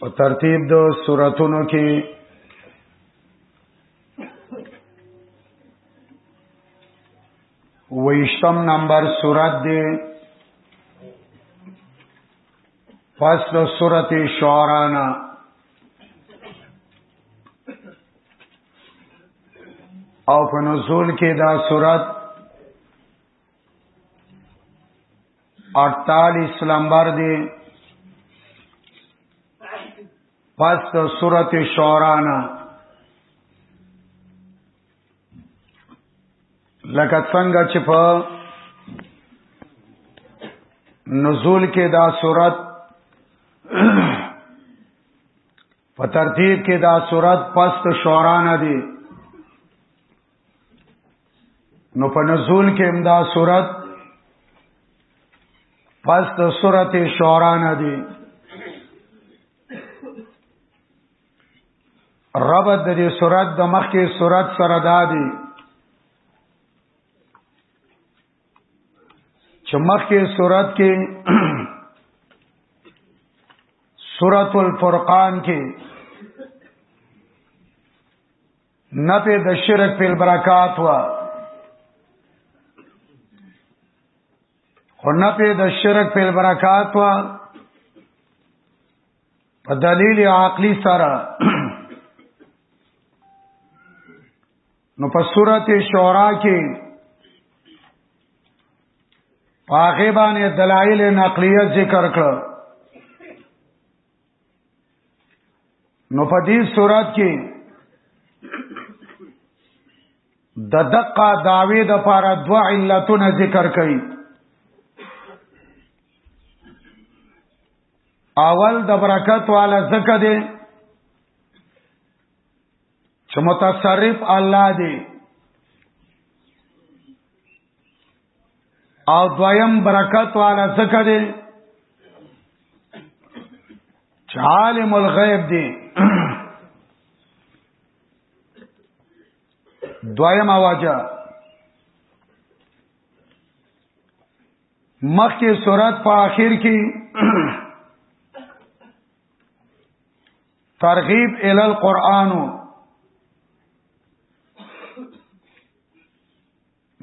په ترتیب د سوراتونو کې ویشتم نمبر سورات دی پس د سورت شعرانا او په نزول کې دا سورت 48 لمبر دی پس د سورت شورانا لکه څنګه چې په نزول کې دا سورت په ترتیب کې دا سورت پس د شورانا دی نو په نزول کې امدا صورت پس د صورت شعرا نه دی رب د دې صورت د مخکې صورت سره دادی چې مخکې صورت کې سورۃ الفرقان کې نفی د شرک په برکات وا خو نفی د شرک په برکات وا په دلیل عقلی سره نو په سورته شورا کې پاغه باندې دلایل نقلیه ذکر کړ نو په دې صورت کې د دقه داوی د پاره دو علتونه ذکر کړي اول د برکت والا زکه دی چې متصرف الله دی او دویم برکت والا څخه دی چې عالم الغیب دی دویم واجه مخکې صورت په آخر کې ترغیب ال القرآنو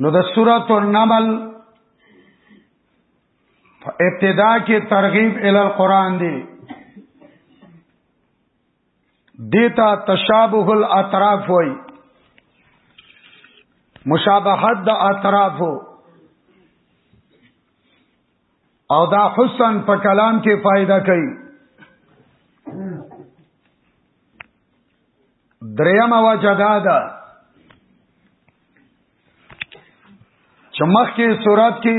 نو د سورۃ النمل په ابتدا کې ترغیب ال القرآن دی دیتا تشابه الاطراف وای مشابهت د اطراف او دا حسن په کلام کې فائدہ کوي دریم وجه دا ده چې مخکې صورت کې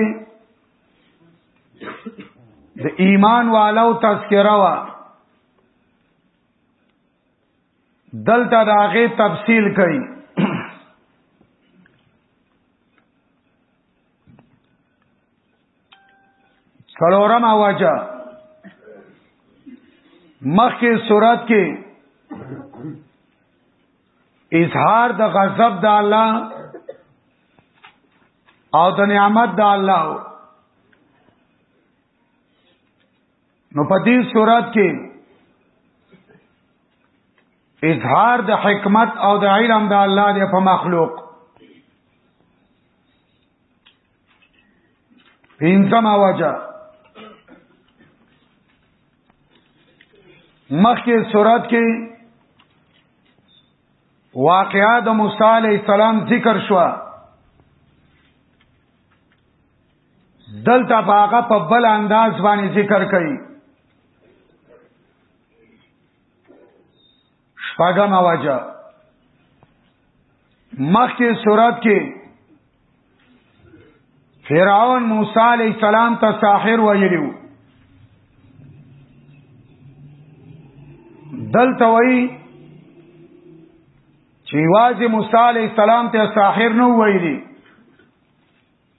د ایمان والو تذکره وا دلته د هغه تفصیل کوي سلورم واجه مخکې صورت کې اظهار د غضب د الله او د نعمت د الله نو په دې صورت کې اظهار د حکمت او د علم د الله دی په مخلوق پینځم واجه مخکې صورت کې واقعا د موسی علی السلام ذکر شو دلته هغه په بل انداز باندې ذکر کړي شپږم واجه مخکې صورت کې فرعون موسی علی السلام ته ساحر ویلو دلته وی چې واځي موسی علی السلام ته ساحر نو ویلی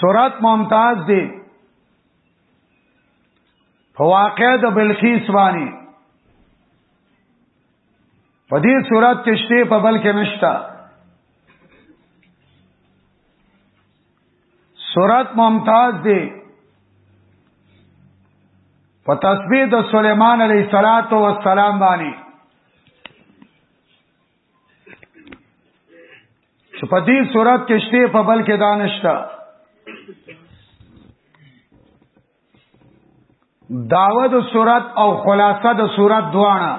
سورات ممتاز دی په واقع د بلقیس باندې په دې صورت کې شته په بل کې نشتا صورت ممتاز دی په تسبیح د سليمان علیه السلام باندې چې په دې صورت کې شته په بل کې دانشتا داوه د صورت او خلاصه د صورت دواړه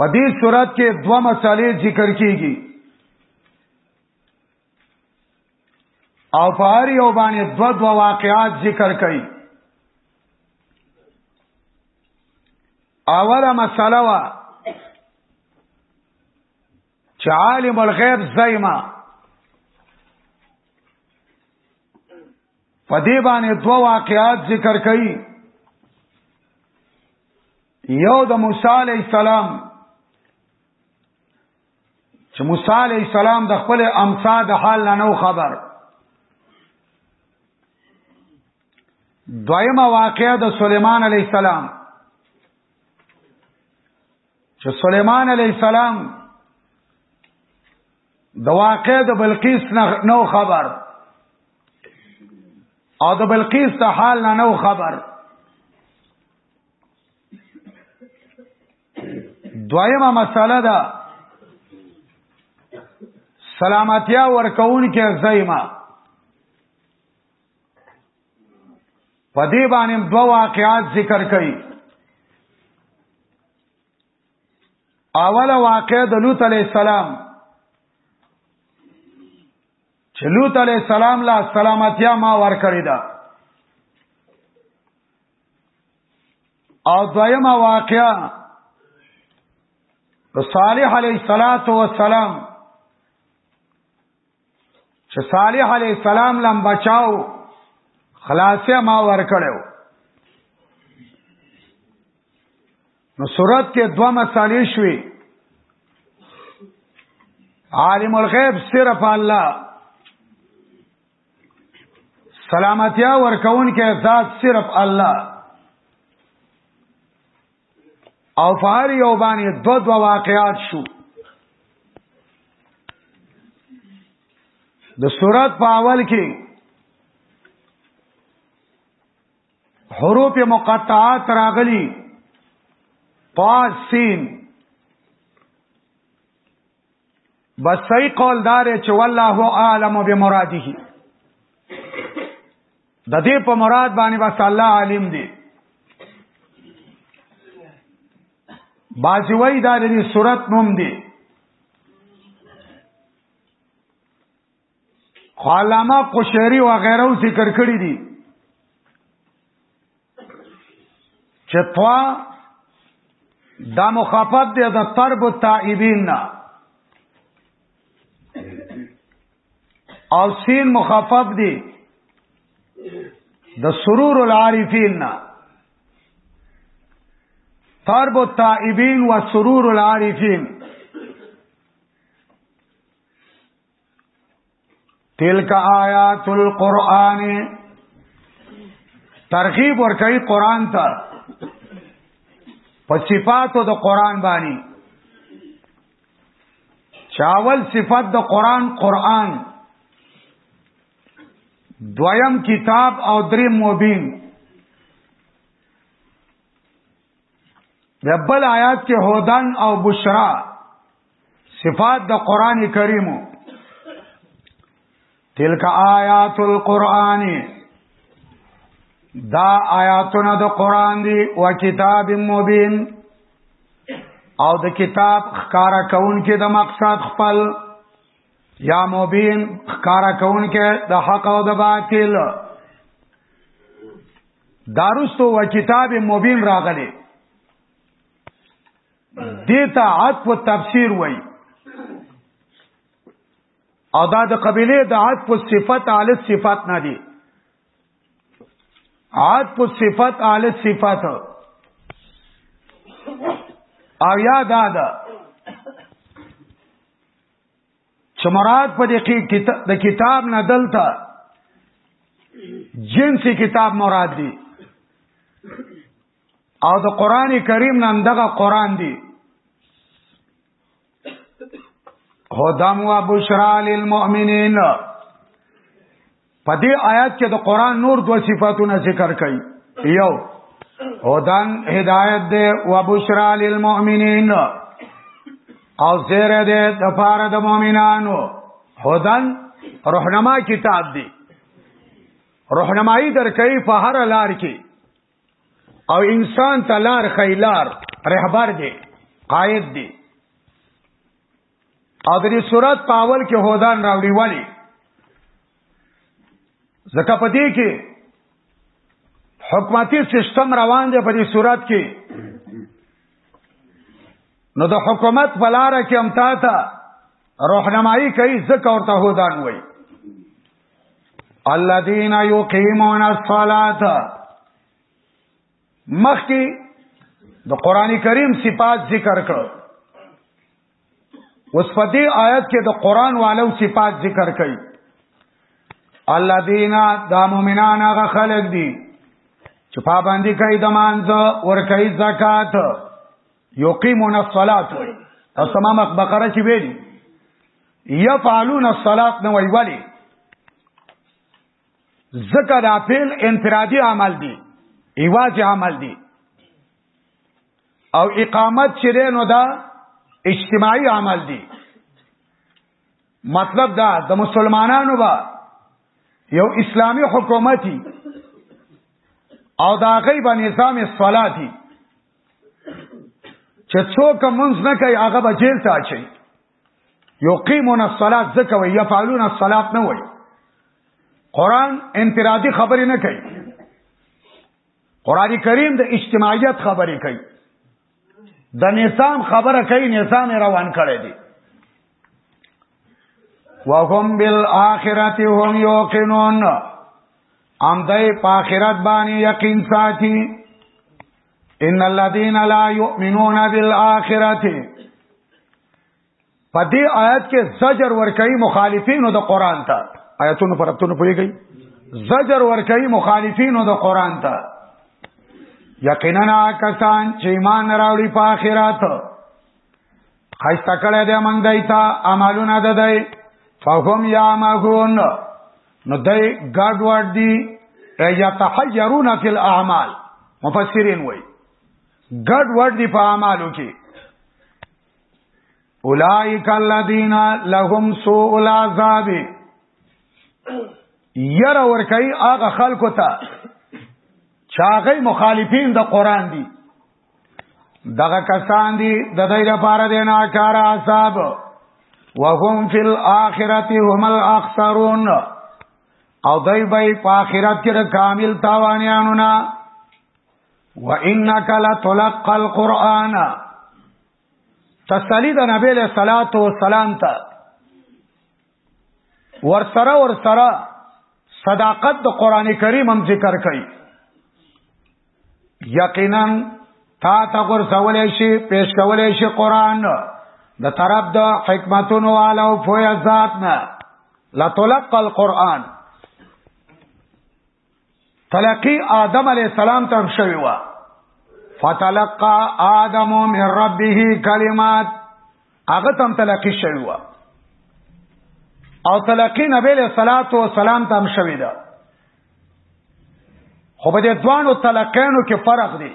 په دې صورت کې دوه مسالې ذکر کیږي او په هر یو باندې دو دو واقعات ذکر کړي اوله مسله وا چې عالم الغیب زایما په دې باندې دو واقعات ذکر کړي یو د موسی علی السلام چې موسی علی السلام د خپل امسا د حال نه نو خبر دویمه واقعه د سليمان علی السلام چې سليمان علی السلام د واقعه د بلقیس نه نو خبر او د بلقیس د حال نه نو خبر دویمه مساله ده سلامتیا ورکون کې زایما په دې باندې دوه واقعات ذکر کړي اوله واقعه د لوط علی السلام چې لوط علی السلام لا سلامتیا ما ور کړی ده او دویمه واقعا صالح علیه الصلاۃ والسلام چې صالح علیه السلام لم بچاو خلاصه ما ور کړو نو صورت کې دوه مسالې شوي عالم الغیب صرف الله سلامتیا ورکون کې ذات صرف الله او فهر یو باندې دو دو واقعات شو د صورت په اول کې حروف مقطعات راغلي پاس سین بس صحیح قول دار چې والله اعلم بمراده د دې په مراد باندې بس الله عالم دی بازی وای دا د صورت نوم دی خو علامه قشيري و غیره ذکر کړی دي چې طوا دا مخافت دی د طرب التائبین نه او سین مخفف دی د سرور العارفین نا طرب التائبین و سرور العارفین تلک آیات القرآن ترغیب ورکړي قرآن ته په صفاتو د قرآن باندې چاول صفات د قرآن قرآن دویم کتاب او درې مبین ربل آیات کې هودن او بشرا صفات د قران کریم تلک آیات القرآن دا آیاتونه د قران دی او کتاب مبین او د کتاب خکارا کون کې د مقصد خپل یا مبین خکارا کون کې د حق او د باطل دارستو و کتاب مبین راغلی دیتا عطف و تفسیر وای او دا د قبیله د عطف و صفت علی صفات نه دی عطف و صفت علی صفات او یا دا دا چې مراد په دې د کتاب نه دلته جنسي کتاب مراد دی او د قران کریم نن دغه قران دی هدام و بشرا للمؤمنین په دې آیات کې د قران نور دوه صفاتونه ذکر کړي یو هدان هدایت دی و بشرا للمؤمنین او زیر دی د پاره د مؤمنانو هدان رهنما کتاب دی رهنمایي درکې په هر لار کې او انسان تلار خیلار رهبر دی قائد دی او د دې صورت په اول کې هودان راوړي ولی زکه په دې کې حکومتي سیستم روان دی په دې صورت کې نو د حکومت په لار کې امتا ته روحنمایي کوي زکه ورته هودان وایي الذين يقيمون الصلاه مخکې د قران کریم صفات ذکر کړ اوس په دې آیت کې د قران والو صفات ذکر کړي الذين دا مؤمنان هغه خلق دي چې پابندي کوي د مانځ ور کوي زکات یقیمون الصلاه وای او تمام بقره چې ویلي یفعلون الصلاه نه وای ولی ذکر دا فعل انفرادی عمل دی ایواز عمل دی او اقامت چې نو دا اجتماعي عمل دی مطلب دا د مسلمانانو با یو اسلامی حکومتي او دا غیب نظام صلاتی چې څوک منځ نه کوي هغه به جیل ته اچي یقیمون الصلاه ځکه وي یفعلون الصلاه نه وي قران انفرادي خبرې نه کوي قران کریم د اجتماعیت خبرې کوي د نظام خبره کوي نظام روان کړی دی وهم بالآخرت هم یوقنون ام دای په آخرت باندې یقین ساتي ان الذين لا يؤمنون بالآخرت په دې آیت کې زجر ورکړي مخالفینو د قران ته آیتونو پر اتونو پويږي زجر ورکړي مخالفینو د قران ته یقینا کسان چې ایمان راوړي په آخرت خایسته کړه دې مونږ دایتا اعمالونه ده دای فهم یامهون نو دای ګډ وډ دی یا تحیرون فی الاعمال مفسرین وای ګډ وډ دی په اعمالو کې اولائک الذین لهم سوء العذاب ير ور کوي هغه خلکو ته چاغې مخالفین د قران دي دغه کسان دي د دې لپاره د ناکار عذاب وهم فی الاخرته هم الاخسرون او دای به په آخرت کې د کامل تاوانیانو نه و انک لتلقى القرآن تسلی د نبی له صلوات و سلام ته ورسره ورسره صداقت د قران کریم هم ذکر کړي یقینا تا تا ور سوالې شي پیش کولې شي قران د طرف د حکمتونو والو فویا ذات نه لتلقى القرآن تلقی آدم علی السلام ته شوی و فتلقى آدم من ربه کلمات هغه تم تلقی شوی و او تلقی نبی له صلوات و سلام تم شوی دا خو به د دوانو تلقینو کې فرق دی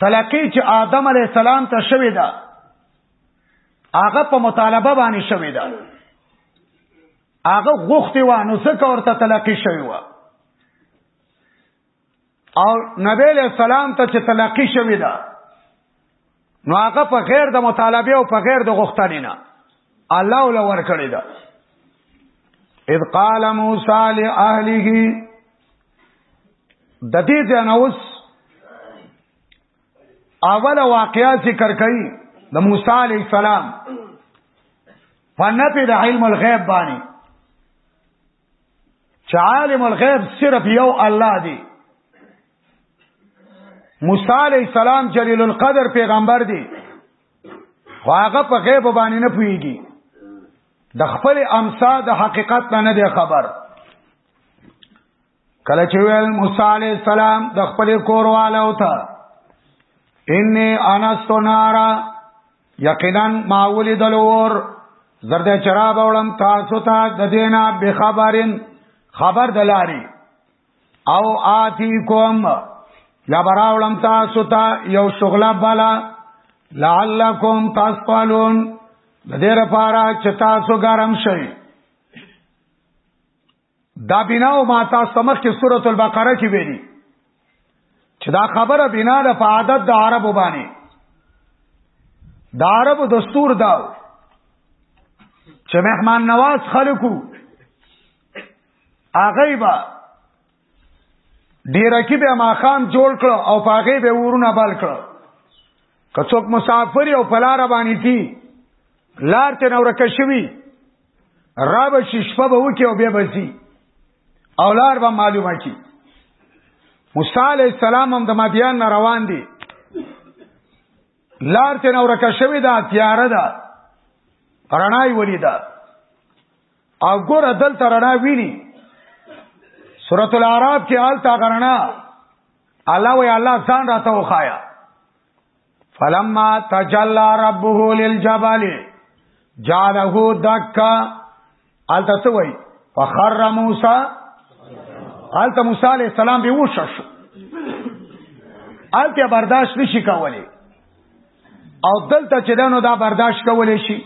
تلقی چې آدم علی السلام ته شوی دا هغه په مطالبه باندې شوی دا هغه غوښتي و نو ځکه ورته تلقی شوی و او نبی له سلام ته چې تلقی شوی دا نو هغه په غیر د مطالبه او په غیر د غوښتنې نه الله ول ور کړی دا اذ قال موسی لاهله د دې جنوس اول واقعیا ذکر کړي د موسی علی السلام په نفي د علم الغیب باندې چې عالم الغیب صرف یو الله دی موسی علی السلام جلیل القدر پیغمبر دی خو هغه په غیب باندې نه پويږي د خپل امسا د حقیقت نه نه خبر کله چې ویل موسی علی السلام د خپل کوروالو ته انی انا سنارا یقینا ما ولید الور زرد چراب اولم تاسو ته د دینا به خبرین خبر دلاری او آتی کوم یا براولم تاسو ته یو شغله بلا لعلکم تاسفالون د دې لپاره چې تاسو ګرم شئ دا بنا او ما تاسو ته مخکې سورۃ البقره کې ویلي چې دا خبره بنا ده په عادت د عربو باندې د عربو دستور دا چې مهمان نواز خلکو هغه به ډیره کې به ماخام جوړ کړ او پاغه به ورونه بل کړ کڅوک مسافر او پلار باندې تي لار ته نور کښوي را به شي شپه به وکي او بیا به ځي او لار به معلومه کی موسی علی السلام هم د مدین نه روان دي لار ته نو رکه شوی دا تیار ده رڼای ولیدا او ګور دل تر رڼا ویني سورۃ الاعراف کې حالت غرنا الله وی الله ځان راته وخایا فلما تجلى ربه للجبل جعله دكا الته سوي فخر موسى الته موسی عليه السلام به وشش الته برداشت نشي کولای او دلته چې دنو دا برداشت کولای شي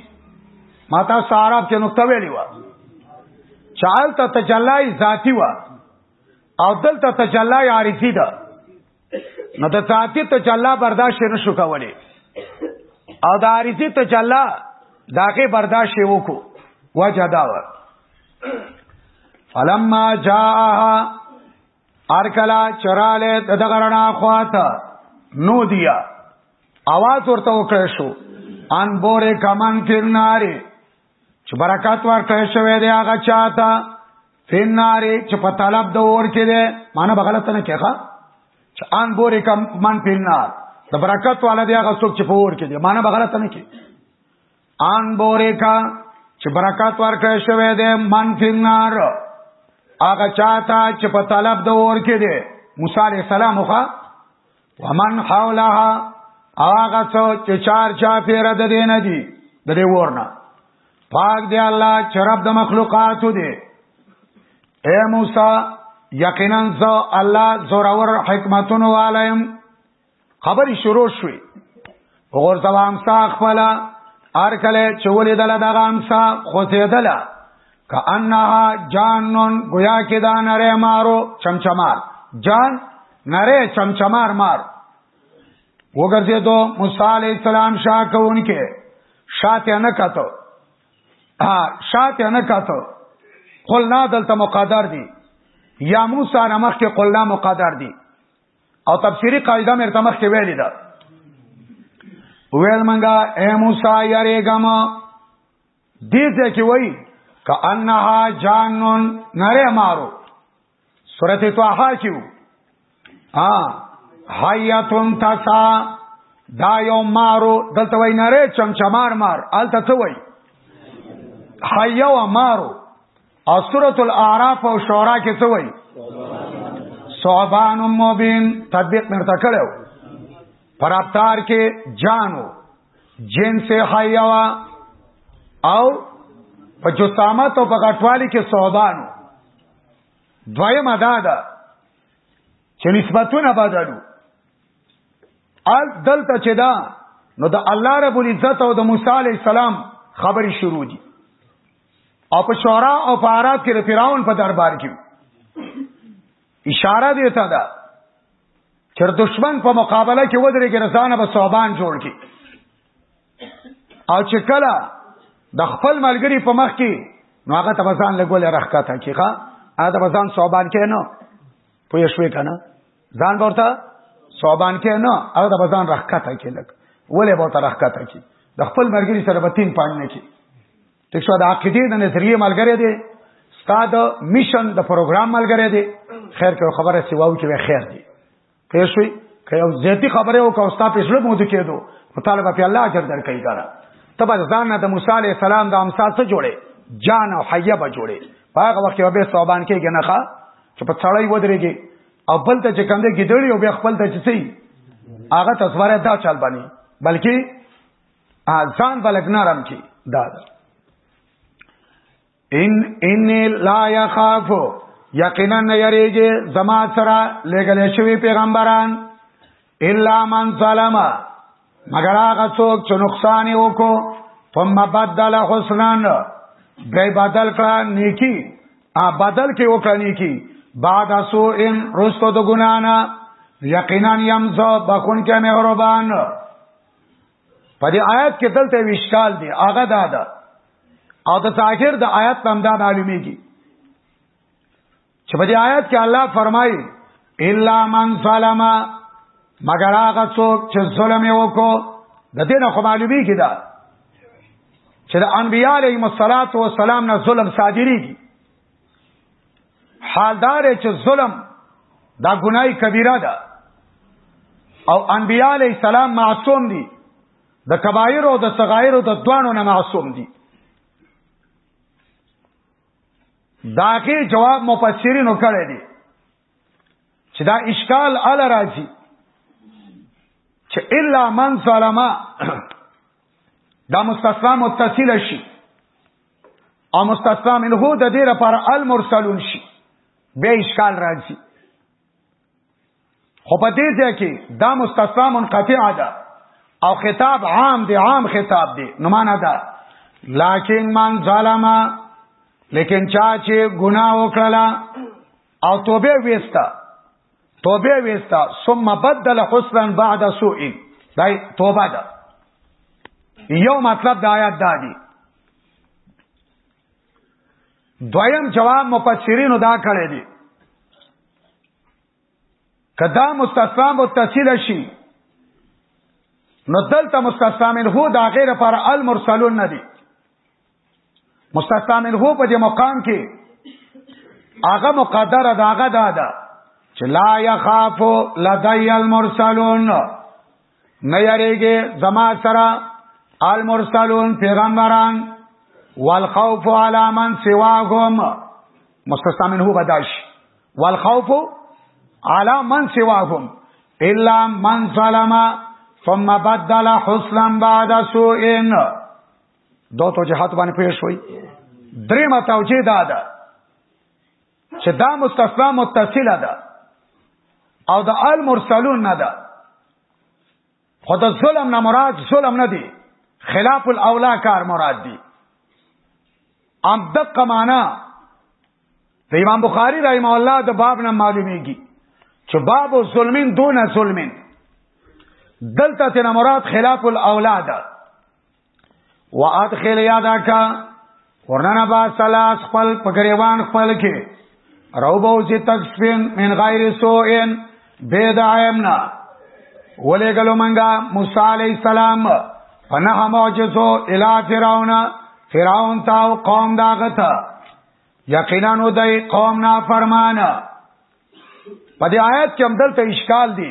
ما تاسو عرب کې نقطه ویلی و چالت تجلای ذاتی و او دلته تجلای عارضی ده نو د ذاتی تجلا برداشت نه شو کولای او د عارضی تجلا داغه برداشت وکړو وجه دا و فلما جاءها ارکلا چراله دغه رڼا خواته نو دیا आवाज ورته وکړ شو ان بوره کمن تیر ناری چې برکات ورکړی شوی دی هغه چاته فناره چې په طلب د اور کې دی معنی به غلط نه کېږه چې ان بورې کم من فنار د برکات والا دی هغه څوک چې په اور کې دی معنی به غلط نه کې ان بورې کا چې برکات ورکړی شوی دی من فنار هغه چاته چې په طلب د اور کې دی موسی عليه السلام خو ومن حولها هغه څو چې چار چا پیر د دین دي د دې ورنه پاک دی الله چې رب د مخلوقات دی اے موسی یقینا زه الله زورور حکمتونو والایم خبري شروع شوې وګور زوام سا خپل ار کله چولې دل دغه امسا خو دې دل کانها جانن گویا کې دا نره مارو چمچمار جان نره چمچمار مار وګرځې دو موسی علی السلام شاه کوونکې شاته نه کاتو ها شاته نه کاتو قلنا دلته مقدر دي یا موسی نمخ کې قلنا مقدر دي او تفسیری قاعده مې تمخ کې ویلې ده ویل منګه اے موسی یریګم دې ځای کې وایي کانها جانون نره مارو سورته طه کې وو ها حیاتون تسا دا یو مارو دلته وای نره چمچمار مار الته څه وای حیوا مارو او سورۃ الاعراف او شورا کې څه وای صعبان مبین تطبیق مرته کړو پرابطار کې جانو جنس حیوا او په جسامت او په غټوالي کې صحبانو دویم ادا ده چې نسبتونه بدلو ال دلته چې دا نو د الله رب العزت او د موسی علی السلام خبري شروع دي او په شورا او په عرب کې د فرعون په دربار کې اشاره دی ته ده چر دشمن په مقابله کې ودرې کې رسانه به صحابان جوړ کی او چې کله د خپل ملګری په مخ کې نو هغه تبزان لګول راخکا تا کې ښا هغه تبزان صحابان کې نه پوه شوې کنه ځان ورته صحابان کې نه هغه تبزان راخکا تا کې لګ ولې به تر راخکا تا کې د خپل ملګری سره به تین پاڼې کې ټیک شو د عقیده د نظریه ملګری دی استاد میشن د پروګرام ملګری دی خیر که خبره سی واو کې خیر دی پوه شوي که یو زیاتی خبره او که استاد په ژوند مو کېدو مطالبه په الله اجر درکې کړه تب ځان نه د موسی علی السلام د امثال څخه جوړي جان او حیا به جوړي په هغه وخت کې به صوبان کې غنخه چې په څړای ودرېږي او بل ته چې کنده ګډړي او بیا خپل ته چې سي هغه تصویره دا چل باندې بلکې ځان بلګ نرم کی دا ده ان ان لا يخاف یقینا نه یریږي زما سره لګل شوی پیغمبران الا من ظلم مگر هغه څوک چې نقصان وکړو ثم بدل حسنا به بدل کړه نیکی ا بدل کې وکړه نیکی بعد سو ان رستو د ګنانا یقینا یمزو بخون کې مهربان په دې آیات کې دلته وشکال دی هغه دا ده او د ظاهر د آیات په امدا معلومیږي چې په دې آیات کې الله فرمایي الا من ظلم مگر هغه څوک چې ظلم وکړو د دې نه خو معلومیږي دا چې د انبیاء علیهم الصلاۃ والسلام نه ظلم صادریږي حال دار چې ظلم دا ګناي کبیره ده او انبیاء علی السلام معصوم دي د کبایر او د صغایر او د دوانو نه معصوم دي داغه جواب مفسرینو کړی دی چې دا اشکال ال راځي چې الا من ظلم دا مستثنا متصل شي او مستثنا منه د دې لپاره المرسلون شي به اشکال راځي خو په دې ځای کې دا مستثنا منقطع ده او خطاب عام دی عام خطاب دی نو معنا ده لکن من ظلم لیکن چا چې ګناه وکړه او توبه وستا توبه وستا ثم بدل حسنا بعد سوء دا توبه ده یو مطلب د آیات دا دی دویم جواب مفسرینو دا کړی دی کدا مستثنا متصل شي نو دلته مستثنا منه دا غیر پر المرسلون نه دی مستثنا منه په دې مقام کې هغه مقدر دا هغه دا ده چې لا يخاف لدی المرسلون نه یریږي زما سره المرسلون پیغمبران والخوف على من سواهم مستثنا منه بداش والخوف على من سواهم الا من ظلم ثم بدل حسنا بعد سوء دو توجهات باندې پیښ وي درې متوجه داده چې دا مستثنا متصله ده او د المرسلون نه ده خو د ظلم نه مراد ظلم نه دی خلاف الاولا کار مراد دی ام دقه معنا د امام بخاری رحم الله د باب نه معلومیږي چې باب الظلمین دون ظلمین دلته تینا مراد خلاف الاولا ده وادخل یادک ورننه با سلاس خپل په غریوان خپل کې روبو چې تکسفین من غیر سوئن بيد عیمنا ولګلو منګه موسی علی السلام پناه معجزو الی فرعون فرعون تا او قوم داغت یقینا نو دای قوم نا فرمانه په دې آیت کې هم دلته اشکال دی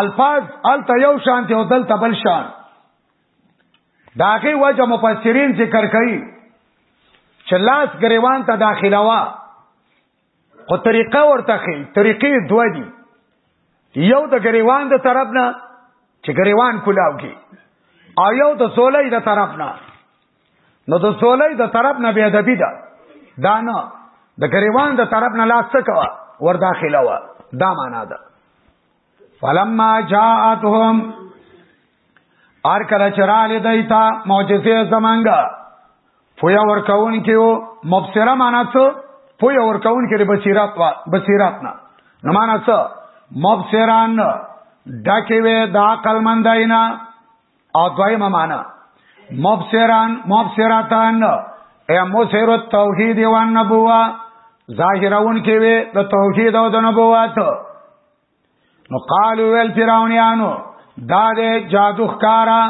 الفاظ ال ته یو شان ته دل تبل شان داغه وجه مفسرین ذکر کوي چې لاس غریوان ته داخله وا خو طریقه ورته خي طریقې دوه دي یو د غریوان د طرف نه چې غریوان کولاوږي او یو د سولې د طرف نه نو د سولې د طرف نه بیا دبی ده دا نه د غریوان د طرف نه لاس څه کوا ور داخله وا دا معنا ده فلما جاءتهم ار کله چرال دیتا معجزه زمانګه پویا ور کون کیو مبصره معنا څه پویا ور کون کې بصیرت وا بصیرت نه نو معنا څه مبصران ډکه وې د عقل منداینا او دویمه معنا مبصران مبصرتان اے مسیر التوحید و النبوه ظاهرون کې وي د توحید او د نبوت نو قالو ول فرعونانو دا دې جادو ښکارا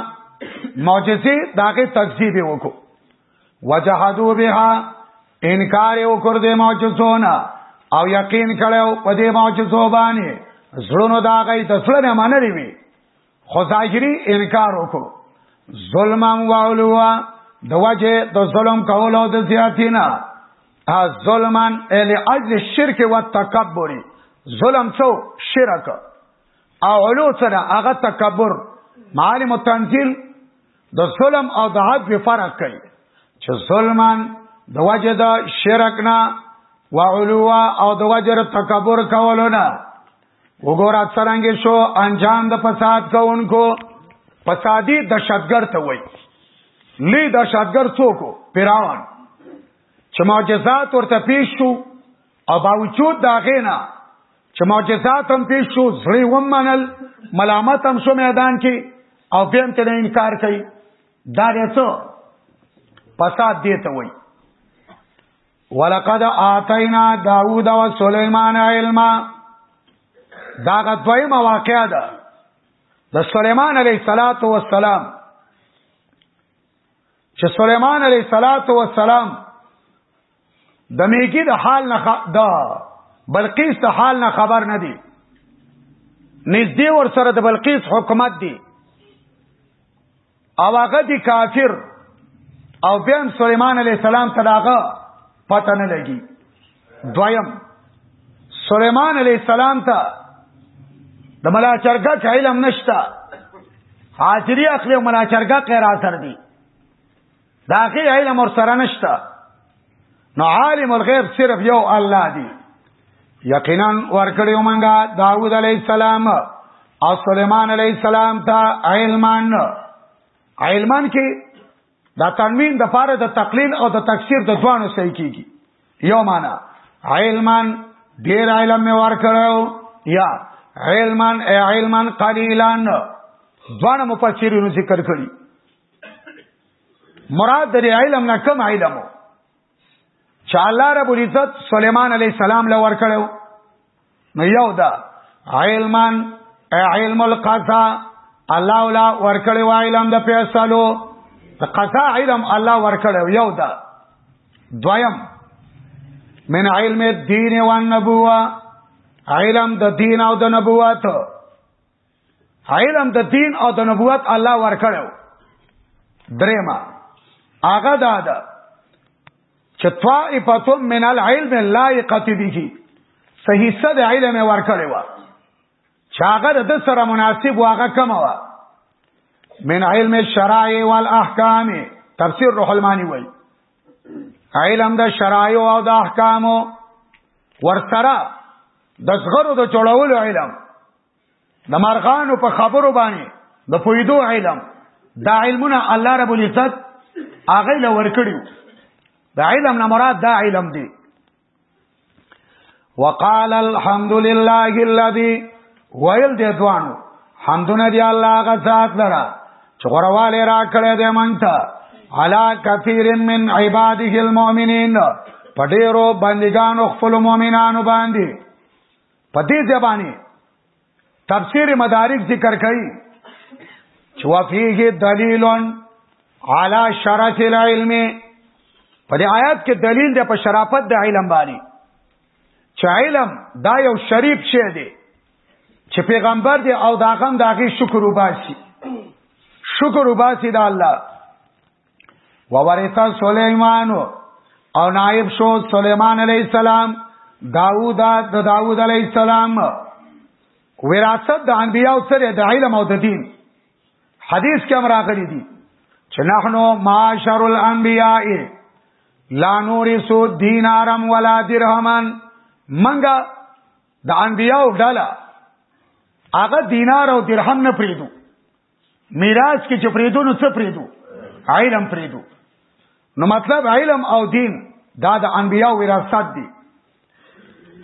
معجزه داګه تکذیب وکړو وجحدوا بها انکار وکړ دې معجزونه او یقین کړو په دې معجزو باندې زړونو دا غي تسلنه منلې وي خو ظاهری انکار وکړو ظلمم واولوا د وجه د ظلم کولو د زیاتینا ظلمن ال اجل الشرك والتکبر ظلم څو شرک او علو سره هغه تکبر معالم التنزيل د ظلم او د عدل فرق کوي چې ظلمن د وجه د شرک نه وعلوا او د وجه تکبر کولو نه وګوره څنګه شو انجام د فساد کوونکو فسادي دهشتګر ته وای لې دهشتګر څوک پیراون چې معجزات ورته پیش شو او باوجود دا غینا چې معجزات هم پیش شو زړی وم منل ملامت هم شو میدان کې او بیا هم ته انکار کوي دا څه فساد دی ته وای ولقد آتینا داوود و سلیمان علما دا غتوی مواقع ده د سلیمان علیه الصلاۃ والسلام چې سلیمان علیه الصلاۃ والسلام د میګي د حال نه د بلقیس د حال نه خبر نه دی نږدې ور سره د بلقیس حکومت دی او هغه دي کافر او بیا سليمان عليه السلام ته داغه پته نه لګي دویم سليمان عليه السلام ته د ملا چرګه کې علم نشتا حاضری اخلي ملا چرګه قرار تر دي دا غي علم ور سره نشته نو عالم الغیب صرف یو الله دی یقینا ورکړی ومنګه داوود علی السلام او سليمان علی السلام ته علمان علمان کې دا تنوین د پاره د تقلیل او د تکثیر د دوانو صحیح کیږي یو معنا علمان ډیر علم می ورکړو یا علمان علمان قلیلان دوانو مفسرینو ذکر کړی مراد د علم نه کم علم چې الله رب العزت سليمان عليه السلام له ور کړو نو یو دا علما علم القضاء الله ولا ور کړو علم د فیصلو د قضاء علم الله ور کړو یو دا دویم من علم الدین و النبوه علم د دین او د نبوت علم د دین او د نبوت الله ورکړو درېما هغه دا ده چې طائفه من العلم لایقه به صحیح صد علم ورکړي وا چاغه د سره مناسب واغه کم وا من علم الشرائع والاحکام تفسیر روح المانی وای علم د شرایع او د احکام ورسره د زغرو د جوړولو علم د مارغانو په خبرو باندې د پویدو علم دا علمونه الله رب العزت هغه له ورکړیو دا علم نه مراد دا علم دی وقال الحمد لله الذي ويل دې دوانو حمدونه دی الله هغه ذات لرا چې غرواله را کړې دې مونږ ته علا کثیر من عباده المؤمنین پډېرو بندگانو خپل مؤمنانو باندې په دې ځبانه تفسیر مدارک ذکر کوي چې وفيه دلیل علی شرف العلم په دې آیات کې دلیل دی په شرافت د علم باندې چې علم دا یو شریف شی دی چې پیغمبر دی او دا غم دا غي شکر وباسي شکر وباسي د الله وورث سليمان او نائب شو سليمان عليه السلام داوود د داوود عليه السلام وراثت د انبیاء سره د علم او د دین حدیث کې امر راغلي دي چې نحنو معاشر الانبیاء لا نورثو دینارم ولا درهمن منګه د انبیاء ډاله هغه دینار او درهم نه پریدو میراث کې چې پریدو نو څه پریدو علم پریدو نو مطلب علم او دین دا د انبیا وراثت دي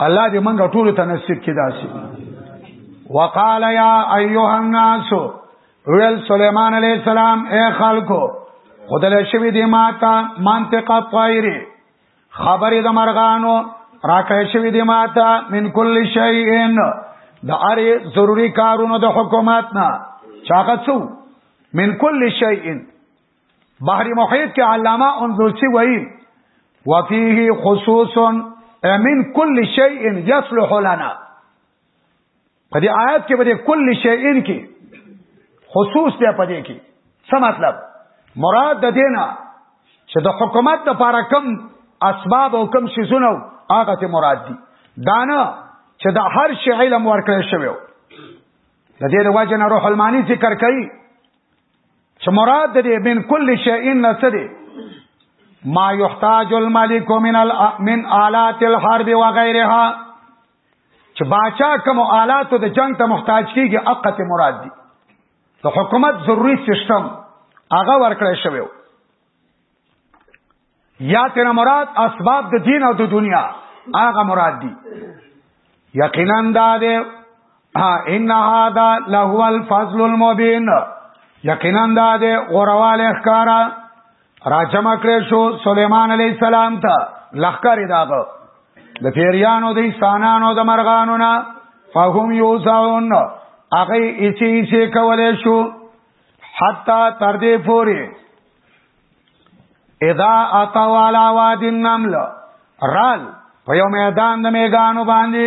الله دې موږ ټول ته نصیب کړي داسي وقال یا ایها الناس ویل سليمان عليه السلام اے خلکو خدای شوی دی ماته منطقه طائری خبرې د مرغانو راکړې شوې دي ماته من کل شیئن د اره ضروری کارونو د حکومت نه چاغه څو من کل شیئن بحر محیط کې علامه اندلسی وایي وفيه خصوص من كل شيء يصلح لنا په دې آیات کې به کل شیئن کې خصوص دی په دې کې څه مطلب مراد د دینه چې د حکومت د لپاره کم اسباب او کم شیزونه هغه ته مراد دي دانه چې د هر شی علم ورکړی شوی د دې د واجب نه روح المانی ذکر کوي چې مراد د دې من کل شیئن نسدي ما یحتاج الملک من من آلات الحرب وغیرها چې باچا کوم آلاتو د جنگ ته محتاج کیږي اقته مراد دي د حکومت ضروری سیستم هغه ورکړی شوی یا تینا مراد اسباب د دین او د دنیا هغه مراد دي یقینا دا دی ان هذا له الفضل المبین یقینا دا دی غورواله ښکارا راجم کړی شو سليمان عليه السلام ته لخر داغه د پیریانو د انسانانو د مرغانو نه فهم یوزعون هغه ایچی ایچی کولې شو حتا تر دې پوري اذا اتوا على واد النمل رال په یو میدان د میګانو باندې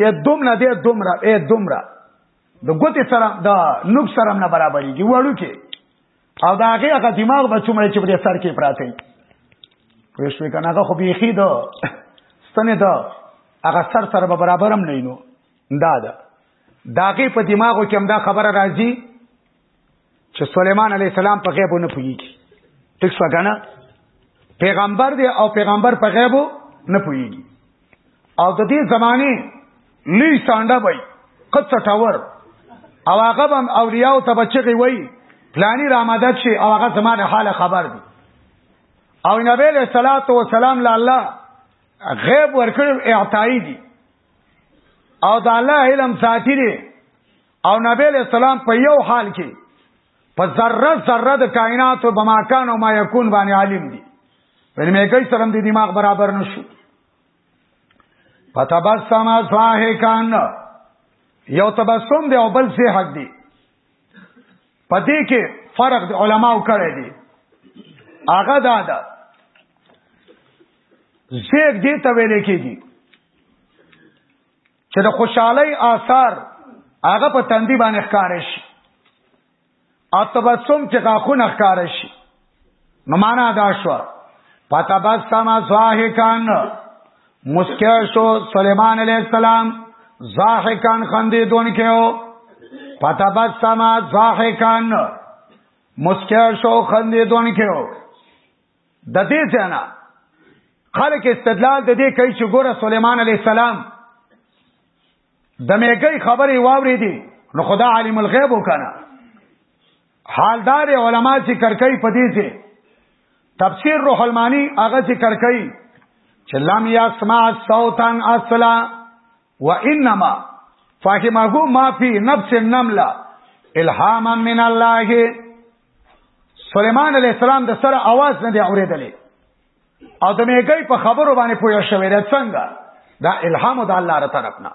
ته دومره دی دومره اے دومره د ګوتې سره د نوک سره نه برابرېږي وړو کې او دا هغه هغه دماغ به څومره چې په دې سر کې پراته وي پوه شوې که نه هغه خو بیخي د ستنې د هغه سر سره به برابر هم نه نو دا ده د هغې په دماغو کې هم دا خبره راځي چې سليمان عليه السلام په غیب نه پوهیږي ټیک څه کنه پیغمبر دی او پیغمبر په غیب نه پوهیږي او د دې زمانه لی سانډه وای قصه ټاور او هغه هم اولیاء او تبچغي وای پلانی رامدد شي او هغه زمانه حال خبر دی او نبی له صلوات و سلام له الله غیب ورکړ اعطای دي او د الله علم ساتي دي او نبی علیہ السلام په یو حال کې په ذره ذره د کائنات او بماکان او ما یکون باندې عالم دي ولې مې کوي سره د دماغ برابر نشو فتبسم ضاحکان یو تبسم دی او بل سه حق دی پدې کې فرق د علماو کړی دی هغه دا ده زیګ دې ته ویل کېږي چې د خوشحالي آثار هغه په تندي باندې ښکار شي او تبسم چې غاخونه ښکار شي نو معنا دا شو فتبسم ضاحکان مسکه شو سليمان عليه السلام ضاحکان خندې دون کېو فتبسم ضاحکان مسکه شو خندې دون کېو د دې ځنا خلک استدلال د دې کوي چې ګوره سليمان عليه السلام د میګي خبرې واورې دي نو خدا عالم الغیب وکنه حالدار علما چې کرکې پدې دي تفسیر روح المانی هغه چې کرکې چې لم یسمع صوتا اصلا وانما فهمه ما فی نفس النمله الهاما من الله سليمان عليه السلام د سره आवाज نه دی اورېدلې او د میګي په خبرو باندې پوه شوې ده څنګه دا الهام د الله تر طرف نه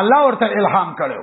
الله ورته الهام کړو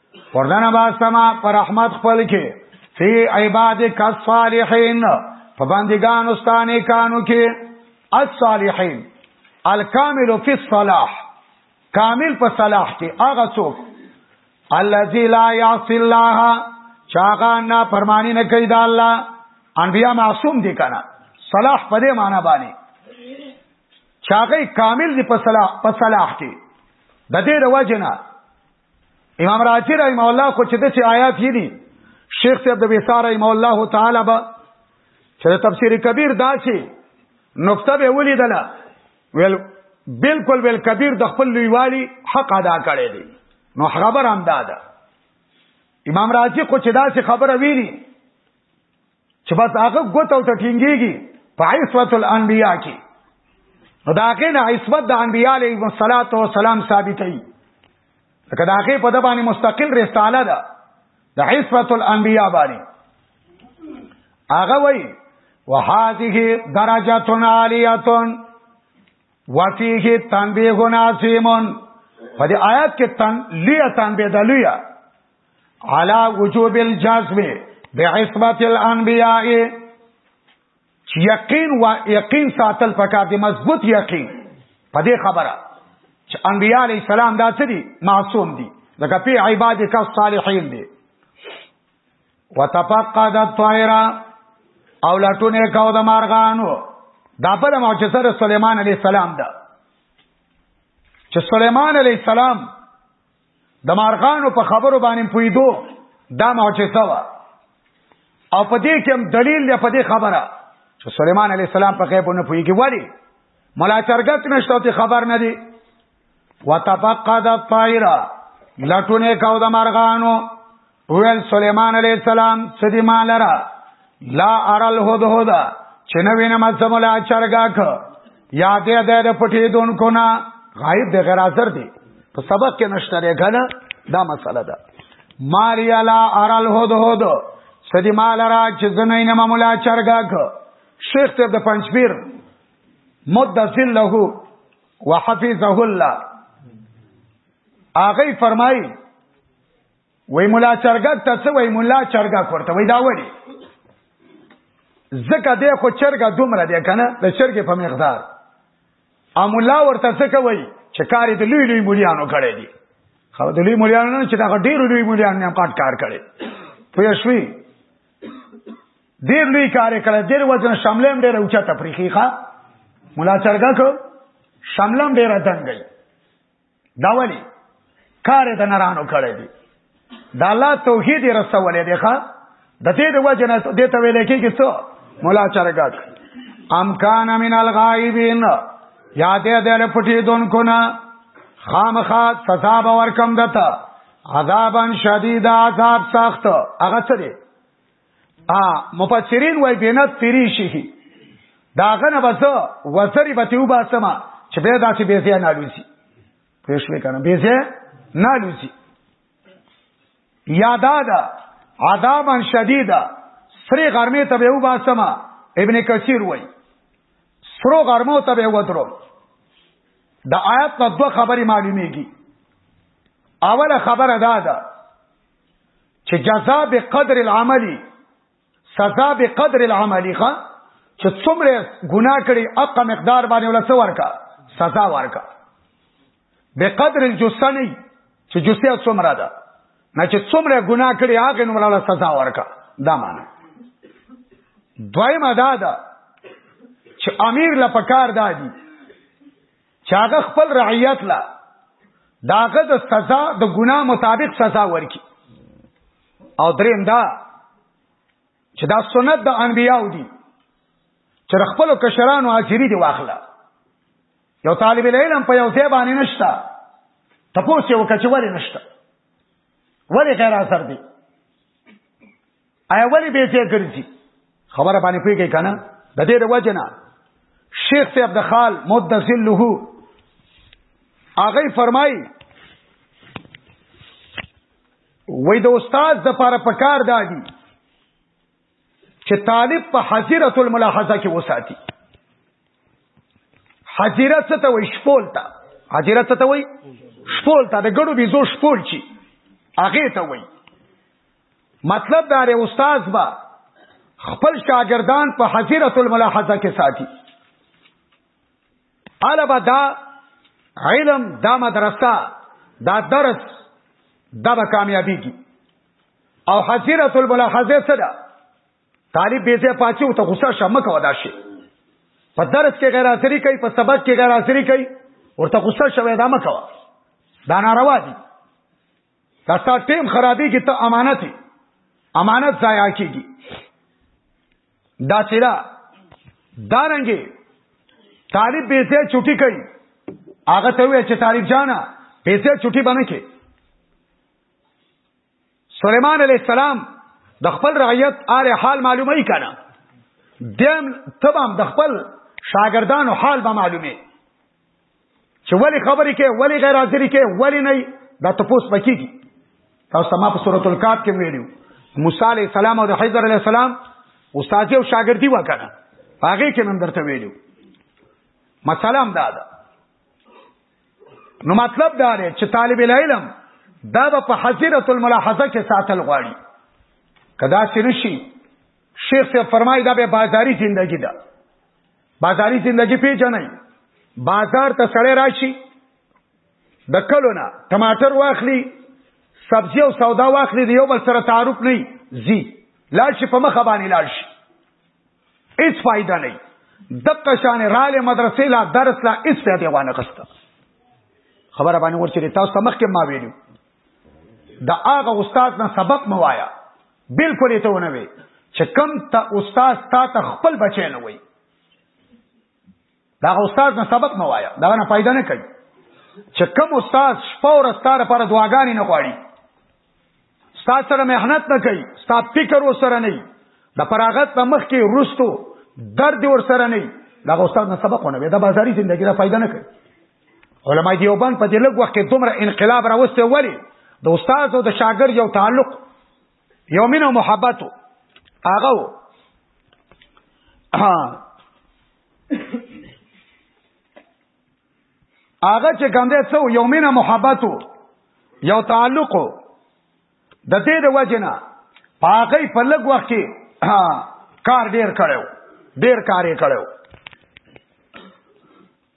وردن با سما پر رحمت خپل کې فی عباد کا صالحین په بندگان استانه کانو کې الصالحین الکامل فی الصلاح کامل په صلاح کې هغه څوک الذی لا یعصی الله چاغه نه فرمانی نه کوي دا الله انبیا معصوم دي کنه صلاح په دې معنی باندې چاغه کامل دي په صلاح په صلاح کې د دې رواجنه امام راضی رحم الله خو چې د چې آیات یې دي شیخ صاحب د بیسار رحم الله تعالی با چې تفسیر کبیر دا چې نقطه به ولیدله ویل بالکل ویل کبیر د خپل لویوالي حق ادا کړی دی نو خبر هم دا ده امام راضی خو چې دا چې خبره ویلي چې بس هغه ګوت او ټینګيږي په عصمت الانبیاء کې نو دا هغه نه عصمت د انبیاء علیهم الصلاۃ والسلام ثابتې لکه دا هغه په د باندې مستقل رساله ده د عصمت الانبیاء باندې هغه وایي وهذه درجه عالیه وفيه تنبيه عظیم په دې آیات کې تن لیا تنبيه دلویا علا وجوب الجزم بعصمت الانبیاء یقین و یقین ساتل پکار دی مضبوط یقین په دې خبره چې انبیاء علی السلام دا څه دي معصوم دي لکه په عباد کا صالحین دي وتفقد الطير او لټونه کاو د مارغانو دا په معجزه سليمان عليه السلام ده چې سليمان عليه السلام د مارغانو په خبرو باندې پویدو دا معجزه وا او په دې کې هم دلیل دی په دې خبره چې سليمان عليه السلام په غیب نه پويږي ولی ملا چرګک نشته ته خبر نه دی وتفقد الطائر لټونه کاو د مارغانو ویل سليمان عليه السلام سدي مالرا لا ارل هود هود چې نه وینم سملا چرګاک یادې ده د پټې دون کو نه غایب د غیر حاضر دی په سبق کې نشته غنه دا مسله ده ماریا لا ارل هود هود سدي مالرا چې زنه نه مملا چرګاک شیخ ته د پنځپیر مدذل له وحفظه الله هغه فرمایي وای مولا چرګک ته څه وای مولا چرګک ورته وای دا وړي زکه دی خو چرګه دومره دی کنه د چرګې په مقدار امولا ورته څه کوي چې کاری د لوی لوی مولیانو کړی دی خو د لوی مولیانو نه چې دا ډیر لوی مولیانو نه پات کار کړي پوه شوي ډیر لوی کار کړی ډیر وزن شاملم ډیر اوچا تفریخي ښا مولا چرګه کو شاملم ډیر دنګي دا ولی کار د نرانو کړی دی دا الله توحید رسولې دی ښا د دې د وجه نه دې ته ویل کېږي څو مولا چرګک امکان من الغائبین یادې دې له پټې دون کو نه خامخا سزا به ورکم دته عذابن شدید عذاب سخت هغه څه دی ا مفسرین وای بینات تیری شي دا غنه بس وزری به تیوبا سما چې به داسې به زیان نالوسی پښوی کنه به زیان نالوسی یادا دا عذابا شدیدا سری غرمه ته به وبا سما ابن کثیر وای سرو غرمو ته به ودرو د آیات په دوه خبرې معلومیږي اوله خبره دا ده چې جزاء بقدر العمل سزا بقدر العمل ښه چې څومره ګناه کړي اقا مقدار باندې ولا څو ورکا سزا ورکا بقدر الجسنی چې جسیا څومره ده نه چې څومره ګناه کړي هغه نو ولا سزا ورکا دا معنی دویم ادا ده چې امیر لپاره کار دادی چې هغه خپل رعیت لا داغه د سزا د ګناه مطابق سزا ورکي او دریم دا چې دا سنت د انبیاو دي چې خپل کشرانو حاضری دی واخله یو طالب العلم په یو ځای باندې نشتا تپوس یو کچ ولې نشتا ولې غیر حاضر دی آیا ولی به ځای ګرځي خبره باندې پیږي کنه د دې د وجنه شیخ صاحب د خال مدثل له هغه فرمای وې د استاد د پاره پکار دادی چې طالب په حضرت الملاحظه کې وساتي حضرت څه ته وې شپول ته حضرت څه ته وې شپول ته د ګړو بيزو شپول چی هغه ته وې مطلب دا دی استاد با خپل شاګردان په حضرت الملاحظه کې ساتي البا دا علم دا مدرسه دا درس دا به کامیابی کی او حضرت الملاحظه سره طالب به ځای پاتې او ته غوسه شمه کو دا شي په درس کې غیر حاضری کوي په سبق کې غیر حاضری کوي ورته غوسه شوی دا مکو دا ناروا دي دا ستا ټیم خرابېږي ته امانت یې امانت ضایع کېږي دا سره دارنګې طالب پیسې چټي کوي هغه ته وې چې طالب جانا پیسې چټي باندې کې سليمان عليه السلام د خپل رعیت آل حال معلومه یې کړه دیم تبام د خپل شاګردانو حال به معلومه چې ولی خبرې کې ولی غیر حاضر کې ولی نه دا تپوس پکېږي تاسو ما په سورۃ الکاف کې ویلو موسی علی السلام او د حضر علی السلام استاد او شاګردي وکړه هغه کې نن درته ویلو مسله هم دا ده نو مطلب دا دی چې طالب العلم دا به په حضرت الملاحظه کې ساتل غواړي کدا شرشي شیخ سے فرمایي دا به بازاري زندگی ده بازاري زندگی پیژنئ بازار ته سړی راشي د کلونه ټماټر واخلي سبزی او سودا واخلي د یو بل سره تعارف نه زی لاړ شي په مخه باندې لاړ شي هیڅ فائدہ نه دغه شان رااله مدرسې لا درس لا هیڅ فائدې وانه غسته خبره باندې ورچې تاسو مخکې ما ویلو دا هغه استاد نه سبق موایا بالکل یې ته ونه وي چې کم ته استاد تا ته خپل بچی نه وي دا استاد نه سبق نه وایا دا نه فائدہ نه کوي چې کم استاد شپه او ورځ تاره پر دعاګانې نه غواړي استاد سره مهنت نه کوي استاد فکر و سره نه د فراغت په مخ کې رستو درد ور سره نه دا استاد نه سبق ونه دا بازاري زندگی دا فائدہ نه کوي علما دیوبند په دې لږ وخت کې دومره انقلاب راوسته ولی د استاد او د شاګرد یو تعلق یو مینه محبت هغه هغه چې کوم دی څو یو مینه محبت یو تعلق د دې د وجنه پاګې په لږ وخت کې کار ډیر کړو ډیر کار یې کړو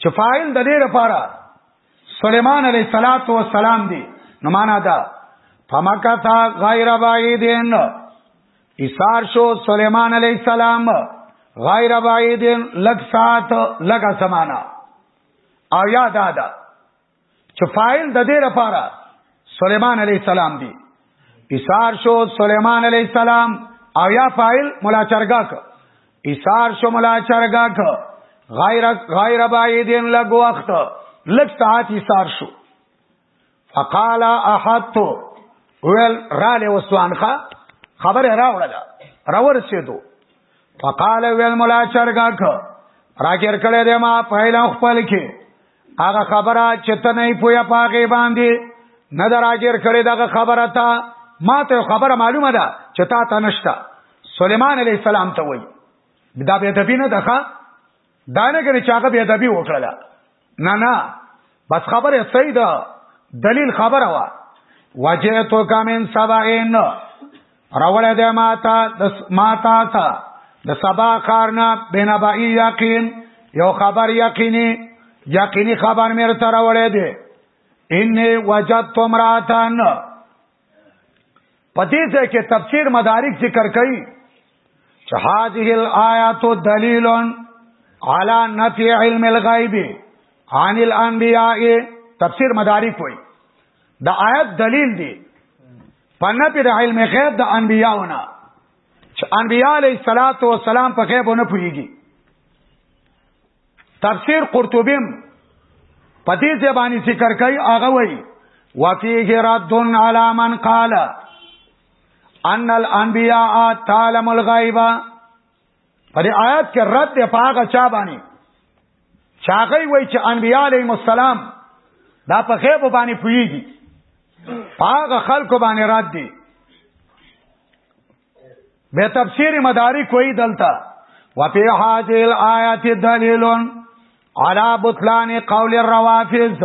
چې فاعل د دې لپاره سليمان عليه صلوات و سلام دی نو معنا دا فمکتا غیر بعیدین ایثار شو سليمان عليه السلام غیر بعیدین لک سات لک سمانا او یاد ادا چې فاعل د دې لپاره سليمان عليه السلام دی ایثار شو سليمان عليه السلام او یا فاعل مولا چرګک ایثار شو مولا چرګک غیر غیر بعیدین لګ وخت لګ ساعت ایثار شو فقال احدت ویل را له وسوانخه خبر راوړل راور سیدو فقال ویل مولا چرګک راګر کړه دې ما پهلا خپل کې هغه خبره چې ته نه پوهه پاغه باندې نه دراجر کړي دغه خبره تا ما ته خبره معلومه ده چې تا ته نشته سليمان عليه السلام ته وایي دا به ادبی نه ده دا نه کړي چې هغه به ادبی وکړه نه نه بس خبره صحیح ده دلیل خبره وا وجه تو کامن سبعین راوړی دی ما تا د ما تا تا د سبا کارنا بنا با یقین یو خبر یقینی یقینی خبر مې تر راوړی دی انی وجدت امراتن پدې ځای کې تفسیر مدارک ذکر کړي چې هذه الآیات دلیل علی نفی علم الغیب عن الانبیاء تفسیر مدارک وایي دا آیت دلیل دی په نفي د علم غیب د انبیاونه چې انبیاء علیه الصلاۃ والسلام په غیب نه پوهیږي تفسیر قرطبی په دې زبانی ذکر کوي هغه وایي وفيه رد على من قال ان الانبیاء تعلم الغیبه پر آیات کې رد دی په هغه چا باندې چاغی وای چې انبیاء علیهم السلام دا په غیب باندې پویږي هغه خلکو باندې رات دي به تفسیر مدارک کوئی دلتا وفي هذه الآيات دليل على بطلان قول الروافض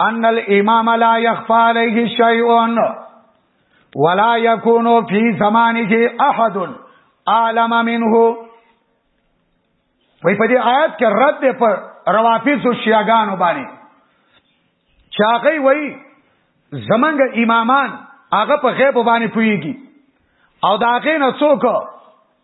ان الامام لا يخفى عليه شيء ولا یکونو فی زمانه احد عالم منه وای په دې آیات کې رد دی پر روافض او شیعاګانو باندې چاغي وای زمنګ امامان هغه په غیب باندې پويږي او دا غې نه څوک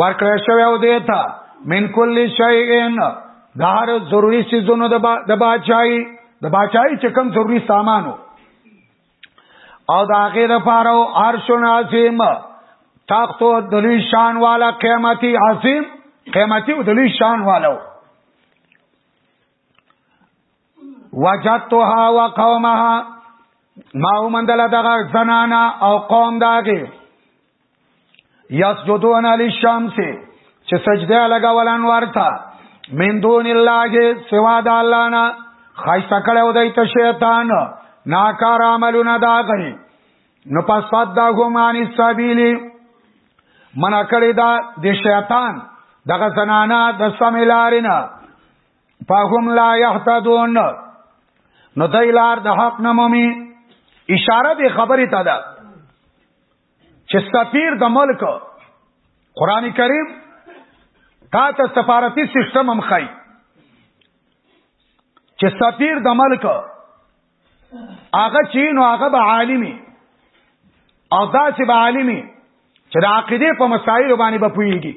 ورکړی شوی او دی ته من کل شیئن د هر ضروری سیزونو د باچای د باچای چې کم ضروری سامانو او د هغه لپاره عرش عظیم تخت او دلی شان والا قیمتي عظیم قیمتي او دلی شان والو وجدتها وقومها ما ومندل دغه زنانا او قوم داغه یسجدون للشمس چې سجده لګولن ورته من دون الله سوا د الله نه خایسته کړو دای ته شیطان ناکار عملونه دا غني نو پس پد دا ګمان سبیل منا کړی دا د شیطان دغه زنانا د سمیلارینا فهم لا يهتدون نو دای لار د حق نه مومي اشاره دی خبره ته ده چې سفیر د ملک قران کریم تا ته سفارتي سیستم هم خای چې سفیر د ملک هغه چې نو هغه به عالمي او دا چې به عالمي چې د عقیده په مسایلو باندې به پويږي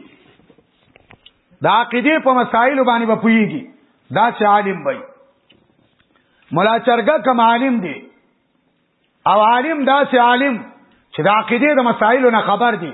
د عقیده په مسایلو باندې به پويږي دا چې عالم وي مولا چرګه کوم عالم دی او عالم دا چې عالم چې د عقیده د مسایلو نه خبر دی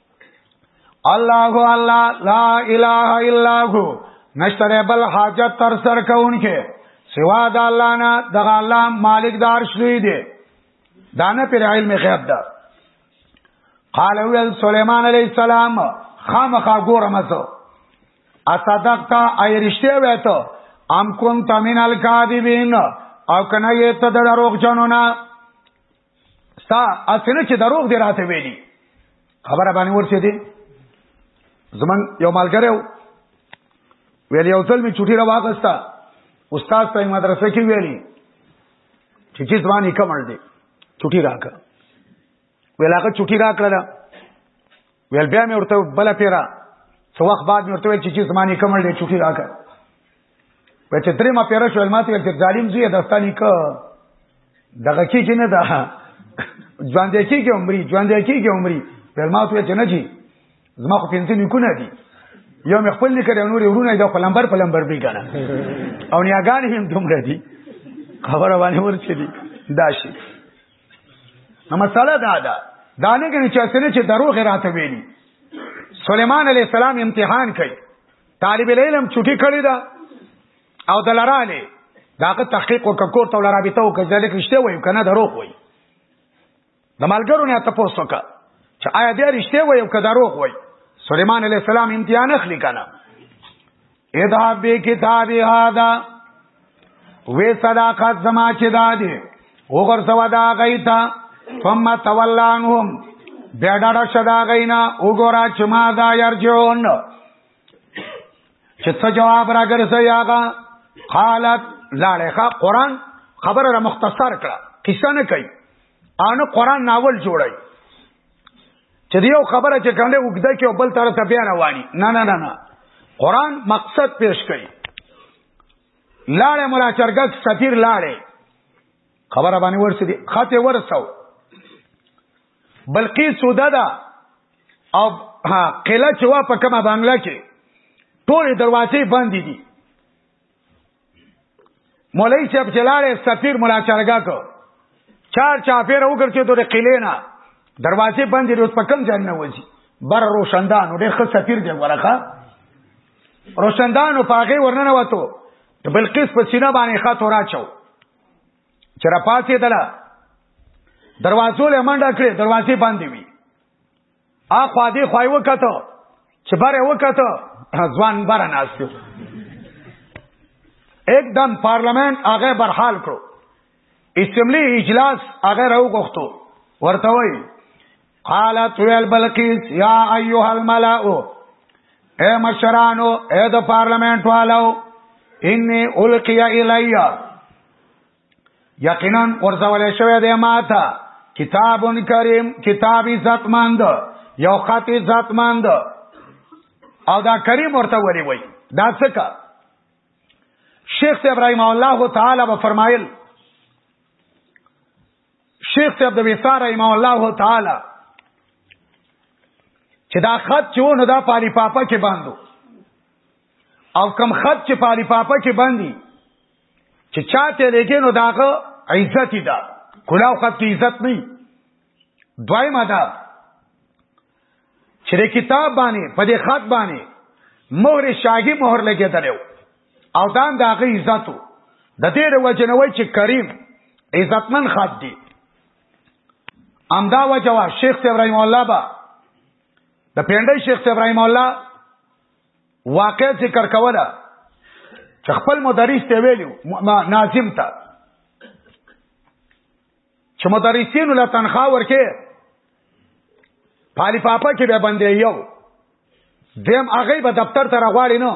الله الله لا اله الا هو نشتره بل حاجت تر سر کونکي سوا د الله نه د الله مالک دار شوی دی دانه پر علم غیب ده قال ویل سليمان عليه السلام خامخا ګورم زه اصدقتا اي رښتیا وته ام كنت من الكاذبين او کنه یې ته دروغ جنونه ستا اسنه چې دروغ دی راته ویلي خبره باندې ورسې دي زمون یو مالګره ویلی یو ځل می چټي را واغستا استاد په مدرسې کې ویلی چې چې ځواني کمړ دی چټي راکړه ویلاګه چټي راکړه ویل بیا مې ورته بل پیرا څو وخت بعد مې ورته ویل چې چې زماني کمل دې چوکي راکړ په چې درې ما پیرا شو ماته ویل چې ظالم زوی داستاني ک دغه کې کې نه دا ژوند کې کې عمرې ژوند کې کې عمرې په ما ته چې نه جی زما خو پنځه نکونه دي یو مې خپل لیکل نور ورونه دا پلمبر پلمبر بي کنه او نیاګان هم دومره دي خبره باندې ورچې دي دا شي نو مسله دا ده دا نه کوي چې سره چې دروغ راته ویلي سليمان عليه السلام امتحان کوي طالب العلم چټي کړی دا او دلراله داغه تحقیق وکړ ته لرابطه وکړه ځکه رښتیا وایي کنه دروغ وایي د ملګرو نه تاسو وکړه چې آیا دې رښتیا وایي او که دروغ وایي سليمان عليه السلام امتحان اخلي کنه ادا به کتاب هادا وې صداقت زما چې دادې وګور سوا دا غیتا ثم تولانهم بیا ډاډه شدا غینا وګورا چې ما دا یرجون چې څه جواب راګرځي هغه قالت لاړه قرآن خبره را مختصر کړه قصه نه کوي ان قرآن ناول جوړي چې دیو خبره چې کنده وګده کې او بل تر ته بیا رواني نه نه نه نه قران مقصد پیش کړي لاړې مولا چرګک سفیر لاړې خبره باندې ورسېدي خاطه ورسو بلقیس سودا ده او ها قله چې وا په کومه بنگله کې ټول دروازې بندې دي مولای صاحب جلاله سفیر مولا چرګه کو چار چاپیر وګر چې دوی قلینا دروازه باندې روز په کم ځای نه وځي بر روشندان ډېر ښه سفیر دی ورخه روشندان په هغه ورننه وته د بلقیس په سینه باندې خاطر راچو چر پاتې دلا دروازو له منډه کړې دروازې باندې وی ا خو دې خوای وکته چې بره وکته ځوان بره ناشته एकदम پارلمان هغه برحال کړو اسمبلی اجلاس هغه راو غوښتو ورته وای قالت ویل بلقیس یا ایها الملأ اے مشرانو اے د پارلمان والو انی القی الیا یقینا ورزول شوی دی ماته کتاب کریم کتاب عزت مند یو خط عزت مند او دا کریم ورته وری وای دا څه شیخ ابراهیم الله تعالی و فرمایل شیخ صاحب د وسار رحم الله تعالی چې دا خط چې ونه دا پالی پاپا کې باندو او کم خط چې پالی پاپا کې باندې چې چاته لګي نو داغه عزت ده کلاو خط کې عزت نه دویم ادا چې کتاب باندې په دې خط باندې مهر شاګي مهر لګیدل او دان داغه عزت د دې وجنوي چې کریم عزتمن خط دی امدا وجوا شیخ ابراهیم الله با د پیندې شیخ ابراهیم الله واقع ذکر کوله چې خپل مدرس ته ویلو ناظم ته چې مدرسینو له تنخواه ورکې پالی پاپا کې به باندې یو دیم هغه به دفتر ته راغواړي نو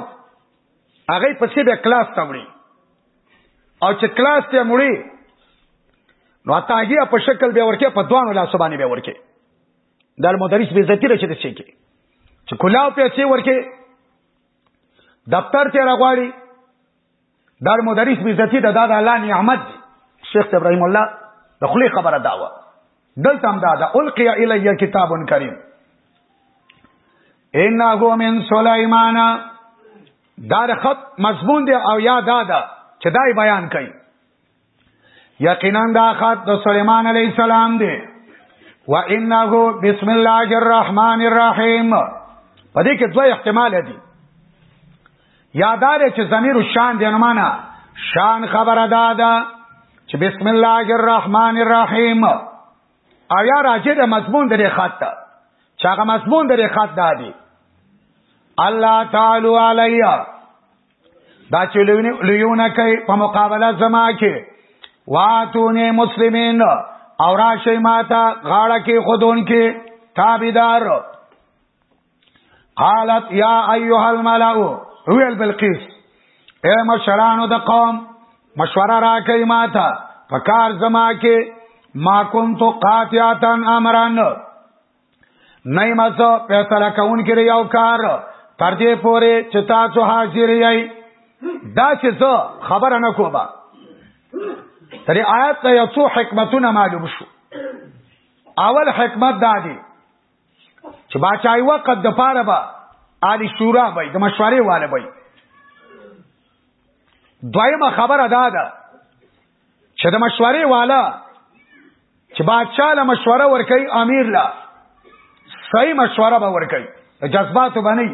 هغه پسې به کلاس ته وړي او چې کلاس ته وړي نو تاګیا په شکل به ورکه په دوانو لاسو باندې به ورکه دا المدرس به عزت لري چې شي کې چې کلاو پیسې ورکې دفتر ته راغواړي دا المدرس به عزت د دادا الله نعمت شیخ ابراهیم الله د خلی خبره داوه دلته هم دا دا القی الی کتاب کریم انه من سليمان دا خط مضمون دی او یا دا دا چې دای بیان کړي یقینا دا خط د سليمان عليه السلام دی وانه بسم الله الرحمن الرحیم په دې کې دوه احتمال دي یادار چې ضمیر الشان دی نو معنا شان خبره دادا چې بسم الله الرحمن الرحیم او یا راځي د مضمون درې خط ته چې هغه مضمون درې خط دادي الله تعالی علیا دا چې لیونه کوي په مقابله زما کې واتونه مسلمین او راشي ماته غاړه کې خودون کې تابعدار قالت یا ایها الملأ ویل بلقیس اے مشرانو د قوم مشوره را کوي ماته پکار زما کې ما كنت قاطعتا امرا نه مزه فیصله کون کې یو کار تر دې پورې چې تاسو حاضر یې دا چې زه خبره نه کوم ترې آیات ته یو څو حکمتونه معلوم شو اول حکمت دا دی چې باچای وخت د پاره به عالی شورا وای د مشورې والے وای دویمه خبره دا ده چې د مشورې والا چې بادشاہ له مشوره ورکي امیر لا صحیح مشوره به ورکي جذبات باندې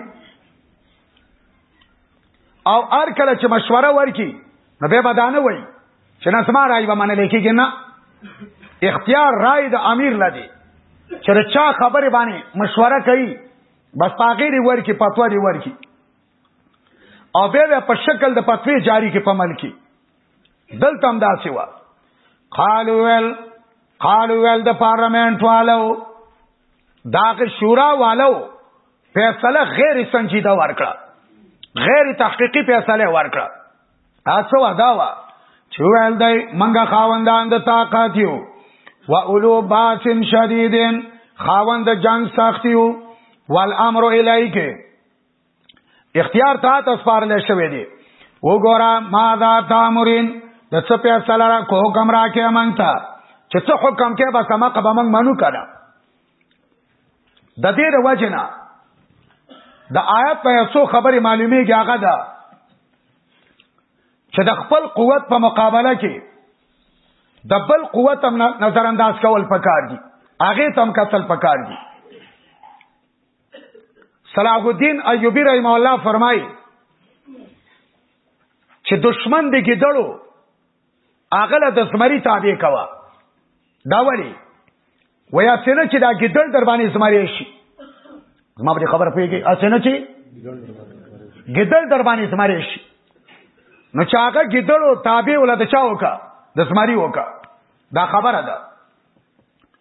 او ار کله چې مشوره ورکي نو به بدانه وای چې نه سما راي به منل کېږي نه اختیار راي د امیر لدی چې چا خبره باندې مشوره کوي بس پاګې دی ورکی پتوه دی ورکی او به په شکل د پتوې جاری کې پمل کی دلته هم داسې و قالو ویل قالو ویل د پارلمنت والو داغ شورا والو فیصله غیر سنجیده ورکړه غیر تحقیقی فیصله ورکړه تاسو ادا وا چې ویل دی منګه خاوندان د طاقت یو و اولو باسن شدیدن خاوند جنگ سختیو والامر الیکه اختیار تا ته سپارل شوی دی وګوره ما دا تامرین د څه په سره را کو حکم را کې مونږ ته چې څه حکم کې بس ما قبا مونږ منو کړه د دې د وجنا د آیات په څو خبرې معلومیږي هغه ده چې د خپل قوت په مقابله کې د بل قوت هم نظر انداز کول پکار دي هغه تم کسل پکار دي صلاح الدین ایوبی رحم الله فرمای چې دشمن د ګیدړو اغله د زمری تابع کوا دا ولی ویا څنګه چې دا ګیدړ در باندې زمری شي ما په خبر پیږي اسنه چې ګیدړ در باندې زمری شي نو چې هغه ګیدړو تابع ولدا چا وکا د زمری وکا دا خبره ده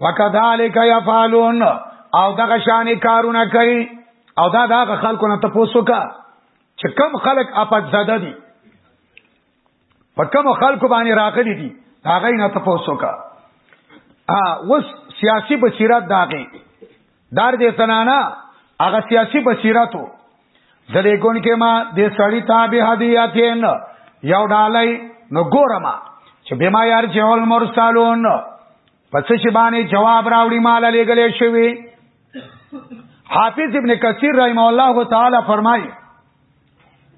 وکذالک یفعلون او دغه شان کارونه کوي او دا دغه خلکو نه تاسو کا چې کم خلک اپد زده دي په کم خلکو باندې راغلي دي هغه نه تاسو کا ا وس سیاسی بصیرت داغه دار دې زنانا هغه سیاسي بصیرتو زلیګون کې ما دې سړی ته به هدیاتین یو ډالای نو ګورم چې بما یار چې اول مرسالون پس شي باندې جواب راوړي مال لګلې شوی حافظ ابن کثیر رحم الله تعالی فرمایي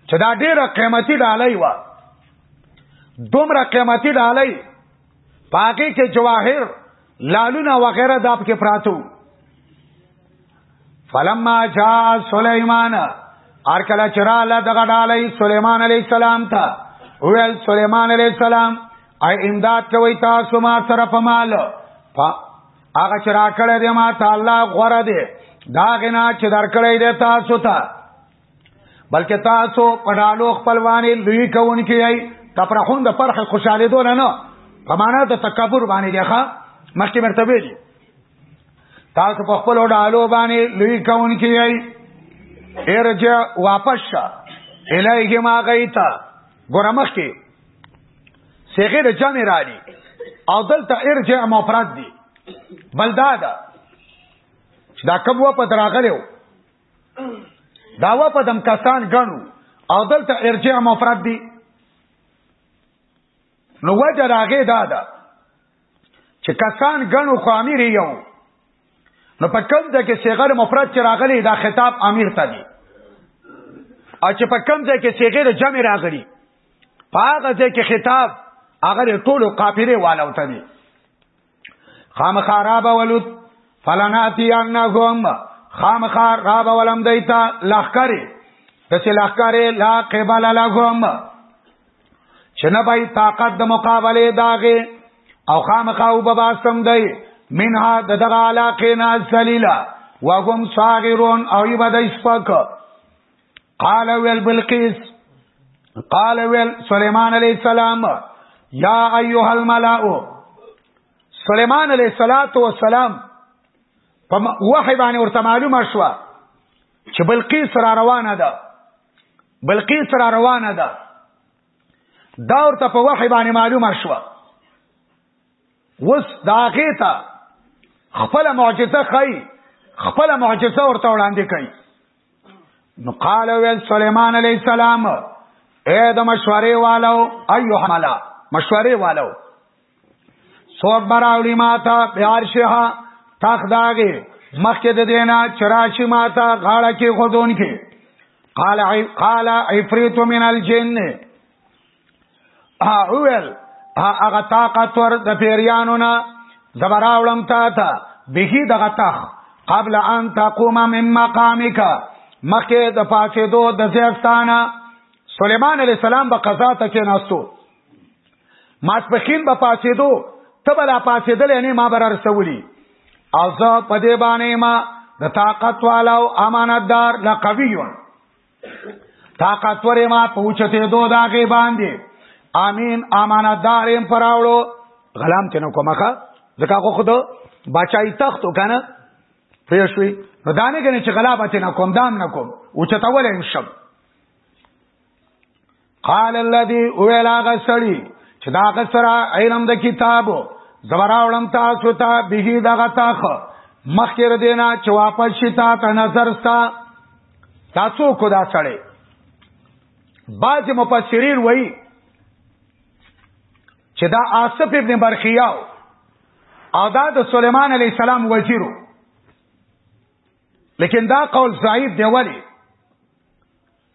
چې دا ډیره قیمتي ډالۍ و دومره قیمتي ډالۍ پاګه کې جواهر لالونه وغیرہ دا پکې پراتو فلما جاء سليمان ارکل چرا له دغه ډالۍ سليمان عليه السلام ته ویل سليمان عليه السلام اي امداد کوي تاسو ما سره په مال هغه چې راکړی دی ما ته الله غوره دی دا غنا چې درکړی دی تاسو ته بلکې تاسو پډالو خپلوانې لوی کوونکی یې تفرحون د فرح خوشاله دول نه په معنا د تکبر باندې دی ښا مخکې مرتبه دي تاسو په خپل ډالو باندې لوی کوونکی یې ارجع واپس شه الایه ما غیتا ګورمخ کې صيغه د جمع را دي او دلته ارجع مفرد دي بلدا دا دا کبوه په دراغلو دا و په دم کسان غنو او دلته ارجاع مفرد دی نو وجه راغې دا ده چې کسان غنو خو امیر یو نو په کوم ځای کې صغیر مفرد چې راغلی دا خطاب امیر ته دی او چې په کوم ځای کې صغیر جمع راغلی په هغه ځای کې خطاب هغه ټولو قافله والو ته دی خامخا را بولوت فلناتی انهم خامخا را بولم دیتا لخکری دسی لخکری لا قبل لهم چنه بای طاقت د مقابله داغه او خامخا او بباستم دی منها دغه علاقه نا ذلیلا وهم صاغرون او یبدای سپک قال ویل بلقیس قال ویل سليمان عليه السلام یا ایها الملأ سليمان عليه الصلاه والسلام په وحی باندې ورته معلومه شو چې بلقیس را روانه ده بلقیس را روانه ده دا ورته په وحی باندې معلومه شو وس داغه ته خپل معجزه خای خپل معجزه ورته وړاندې کړي نو قال ویل سليمان عليه السلام اے د مشورې والو ايو حملا مشورې والو څوک براوړي ماته پیار شها تخ داغه مخکې د دینا چراشی ماته غاړه کې خودون کې قال قال عفريت من الجن اول هغه طاقت ور د پیریانو نه زبراولم تا ته به دغه تخ قبل ان تقوم من مقامک مخه د پاسې دو د زیستانه سليمان عليه السلام به قضا ته کې ناستو ماسپخین به پاسې دو تبلا پاسې دل نه ما بر رسولي او زه په دې باندې ما د طاقت والو امانتدار لقوی طاقت ورې ما پوښتې دو دا غي باندې امین امانتدارم پراوړو غلام تنو کومخه ځکه خو خود بچای تخت وکنه پوه شوي نو دا نه ګنې چې غلابت نه کوم دام نه کوم او چتول هم شم قال الذي ویلا غسړي چې دا غسرا علم د کتابو زبراولم تاسو ته به دغه تاخ مخکره دینا چې واپس شي تا ته نظر ستا تاسو کو دا سړی بعض مفسرین وایي چې دا آصف ابن برخیاو او دا د سلیمان علی السلام وزیرو لیکن دا قول ضعیف دی ولی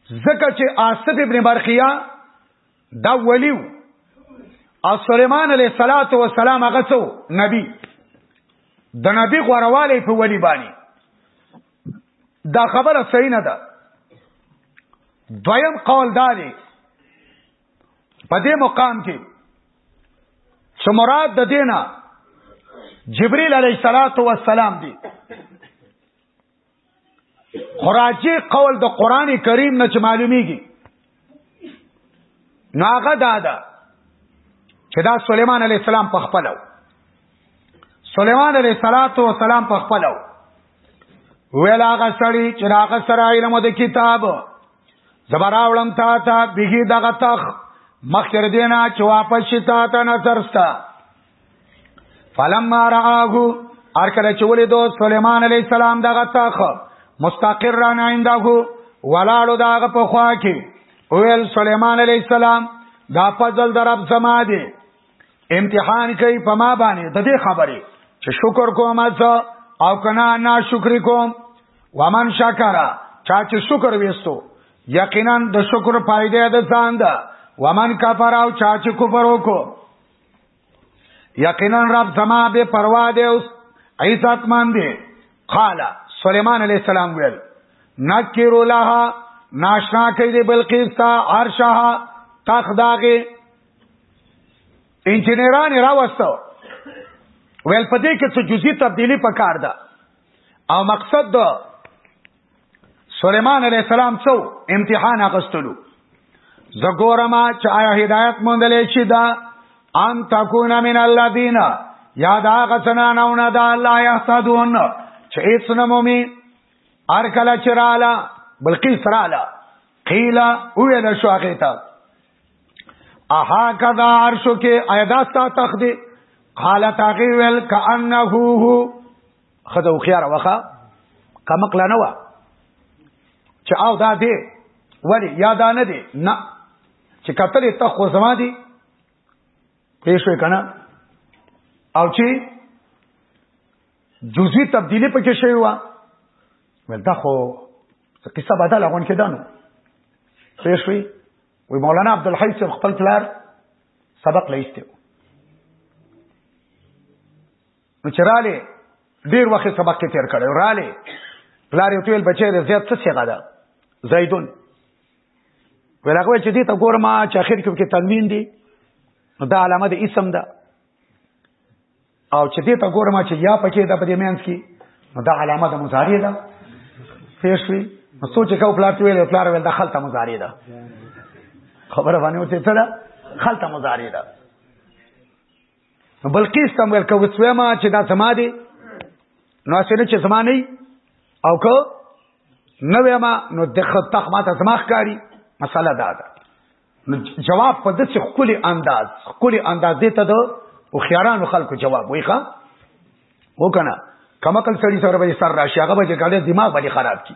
ځکه چې آصف ابن برخیا دا ولیو او سليمان عليه صلوات و سلام هغه څو نبی د نبی غورواله په ولی باندې دا خبره صحیح نه ده دویم قول داري په دې مقام کې چې مراد د دینه جبريل عليه صلوات و سلام دی خراجی قول د قران کریم نه چې معلومیږي ناغه دادا چې دا سليمان عليه السلام په خپلو سليمان عليه صلوات و سلام په خپلو ویل هغه سړی چې هغه سره علم د کتاب زبراولم تا ته بيګي دغه تخ مخکره دینا چې واپس شتا ته نظر ستا فلما رآه ار کله چې ولیدو سليمان عليه السلام دغه تاخ مستقرا عنده ولاړو داغه په خوا کې ویل سليمان عليه السلام دا فضل در رب زما دی امتحان کوي په ما باندې د دې خبرې چې شکر کوم از او کنا نا شکر کوم ومن شکر چا چې شکر وستو یقینا د شکر فائدې د ځان ده ومن کفر او چا چې کفر وکړو یقینا رب زما به پروا دی اوس عزت مان دی قال سليمان عليه السلام ویل نکرو لها ناشنا کوي دی بلقیس تا عرشها تخ داغه انجنیران راوستو ویل پدې کې څه جزئی تبدیلی پکار ده او مقصد د سليمان عليه السلام څو امتحان اغستلو زګورما چې آیا هدایت موندلې شي دا ان تکون من الذين یاد هغه سنانونه دا الله يهتدون چې هیڅ نه مومي ار کله چې رااله بلقیس رااله قیل ویل شو هغه ته اها کذا عرشو کې ایدا ستا تخدی قالت هغه ویل کانه هو خزه او خيار وخه کمقله نه و چې او دا دی ولی یا دا نه دی نه چې قتل ته خو زما دی پېښوي کنه او چې جزوی تبدیلی پکې شوی و ول دا خو قصه بدل غون کې دانو پېښوي وی مولانا عبدالحی صاحب خپل پلار سبق لیسته نو چې رااله ډیر وخت سبق تیر کړو رااله پلار یو ټول بچی د زیات څه څنګه ده زیدون ولغه چې دې ته ګورم چې اخر کې کې تنوین دی نو دا علامه د اسم ده او چې دې ته ګورم چې یا پکې ده په دې مینس کې نو دا علامه د مضارع ده پیش وی نو سوچ کو پلار ته ویل پلار ویل د خلطه مضارع ده خبره باندې وته څه ده خلطه مضارع ده بلقیس تم ویل که وسویما چې دا زما دی نو اسنه چې زما نه او که نو ویما نو د خطخ ماته زما ښکاری مساله دا ده نو جواب په داسې خولي انداز خولي انداز دې ته ده او خيارانو خلکو جواب وای ښا وکنه کمکل سړی سره به سر راشي هغه به چې کله دماغ باندې خراب کی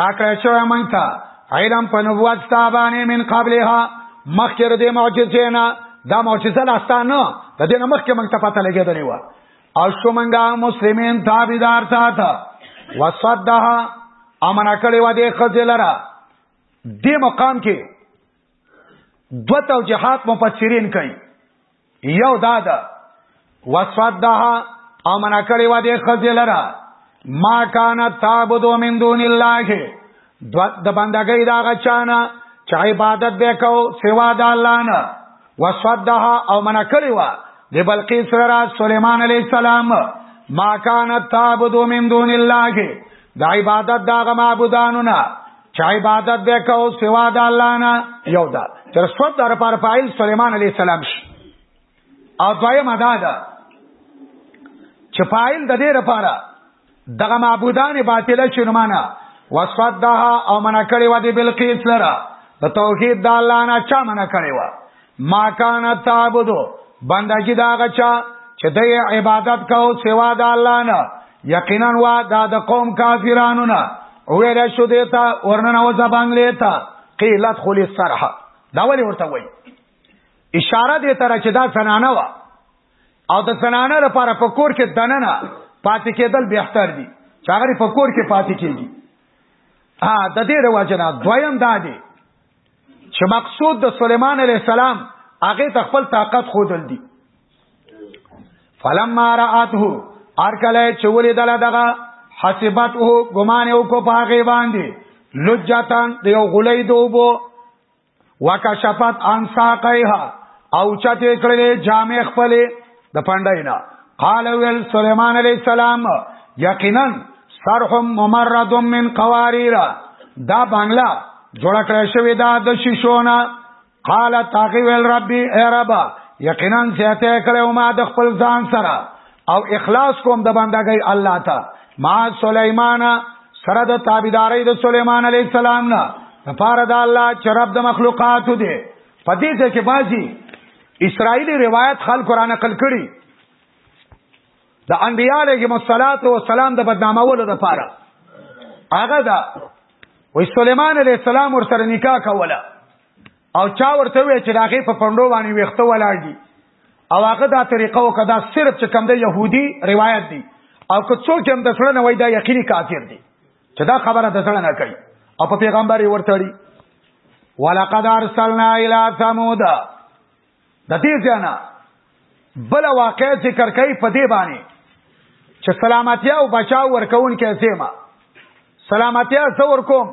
راکړی شوی مونږ ته علم په نبوت ستا باندې من قبلها مخکې د معجزې نه دا معجزه لاستانه د دې نه مخکې مونږ ته پته لګېدلې و او شو مونږه مسلمین تابعدار ساته وصدها امن کړي و دې خزل را دې مقام کې دو توجيهات مفسرین کوي یو دا ده وسودها او منا کړی و دې خزلرا ما کان تعبدو من دون الله د بندګۍ دا غچانا چې عبادت وکاو سوا د الله نه وسودها او منا کړی و د بلقیس سره سليمان عليه السلام ما کان تعبدو من دون الله د عبادت دا غ معبودانو نه چا عبادت به کو سوا د الله نه یو دا تر څو در پر فایل سليمان عليه السلام شي او دویم ادا ده چې فایل د دې لپاره دغه معبودان باطله شي نمانه وصدها او منع کړي و دې بلقیس لره د توحید د الله نه چا منع کړي و ما کان تعبدو بندګی دا غچا چې د عبادت کاو سوا د الله نه یقینا وا دا د قوم کافرانو نه ویل شو دیتا ورننه و زبان لیتا قیلت خلی سرح دا ولی ورته وای اشاره دی تر چې دا سنانه وا او د سنانه لپاره په کور کې دننه پاتې کېدل بهتر دي چې هغه په کور کې پاتې کېږي ا د دې رواجنه دویم دا دی چې مقصود د سليمان عليه السلام هغه ته خپل طاقت خودل دي فلما راته ارکله چولې دلا دغه حسبت او ګمان او کو پاغه باندې لجتان د یو غلې دوبو وکشفت انساقها او چته کړلې جامع خپلې د پانداینا قال ویل سليمان عليه السلام یقینا سرهم ممرد من قوارير دا بنگلا جوړ کړی شوی دا د شیشونه قال تاغي ویل ربي اي رب یقینا زیاته کړو ما د خپل ځان سره او اخلاص کوم د بندګۍ الله ته ما سليمان سره د تابعداري د سليمان عليه السلام نه لپاره د الله چې رب د مخلوقات دی پدې ځکه بازي اسرائیلی روایت خلق را نقل کړي د انبیاء علیهم الصلاۃ والسلام د بدنامولو لپاره هغه دا وې سليمان عليه السلام ورسره نکاح کوله او چا ورته وې چې راغې په پندو باندې ویخته ولاړ دي او هغه دا طریقه او کدا صرف چې کوم د يهودي روایت دي او که څوک هم د سره نه وای دا یقیني کافر دي چې دا خبره د ځړه نه کوي او په پیغمبر یې ورتړي ولقد ارسلنا الى ثمود د دې ځنا بل واقع ذکر کوي په دې باندې چې سلامتی او بچاو ورکون کې سیما سلامتی څور کوم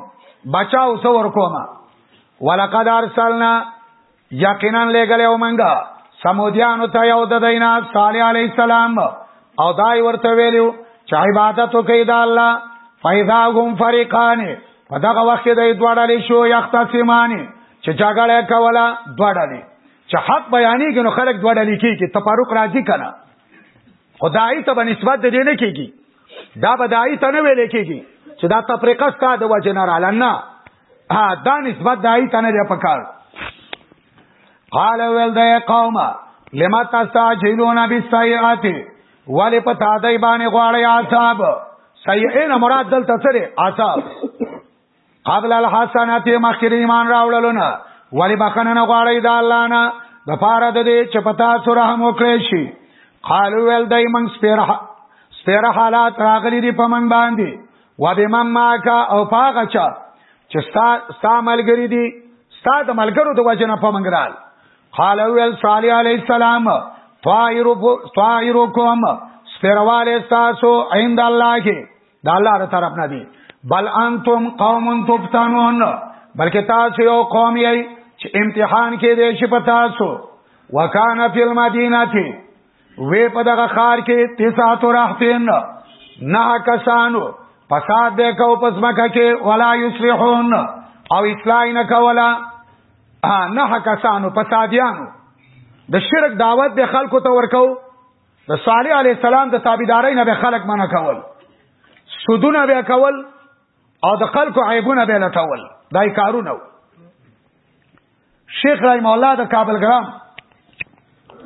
بچاو څور کوم ولقد ارسلنا یقینا لګلې او منګه سمودیانو ته یو د دینه صالح علی السلام او دای ورته ویلو چې عبادت وکړي د الله فایذا هم فریقان په دغه وخت کې د دوړلې شو یختصمانی چې جګړه کوله دوړلې چې حق بیانې کې نو خلک دوړلې کیږي تفرق راځي کنه خدای ته به نسبت د دې نه کیږي دا بدای ته نه ویل کیږي چې دا تفریقه ستاسو د وجه نه رااله نه ها دا نسبت دای ته نه پکار قال ول دای قومه لما تستعجلون بالسيئات ولی په تادای باندې غواړی عذاب سیئین مراد دلته سره عذاب قبل الحسنات مخکې ایمان راوړلو نه ولی بخنه نه غواړی د الله نه د پاره د دې چې پتا سره رحم وکړي شي قالو ول دای من سپیره سپیره حالات راغلي دي په من باندې و به من معک او پاغه چا چې ستا ستا ملګری دي ستا د ملګرو د وجنه په منګرال قال ویل صالح علی السلام طائر طائرکم سپرواله تاسو عند الله کې د الله تر طرف نه دي بل انتم قوم تفتنون بلکې تاسو یو قوم یې چې امتحان کې دې شي په تاسو وکانه فی المدینه وې په دغه خار کې تسعه تو راحتین نه کسانو فساد به کو پس مکه کې ولا یصلحون او اصلاح نه کولا نه کسانو فسادیانو د شرک دعوت به خلکو ته ورکو د صالح علی السلام د تابعداري نه به خلک منع کول سودونه به کول او د خلکو عیبونه به لټول دای کارونه شیخ رحم الله د کابل ګرام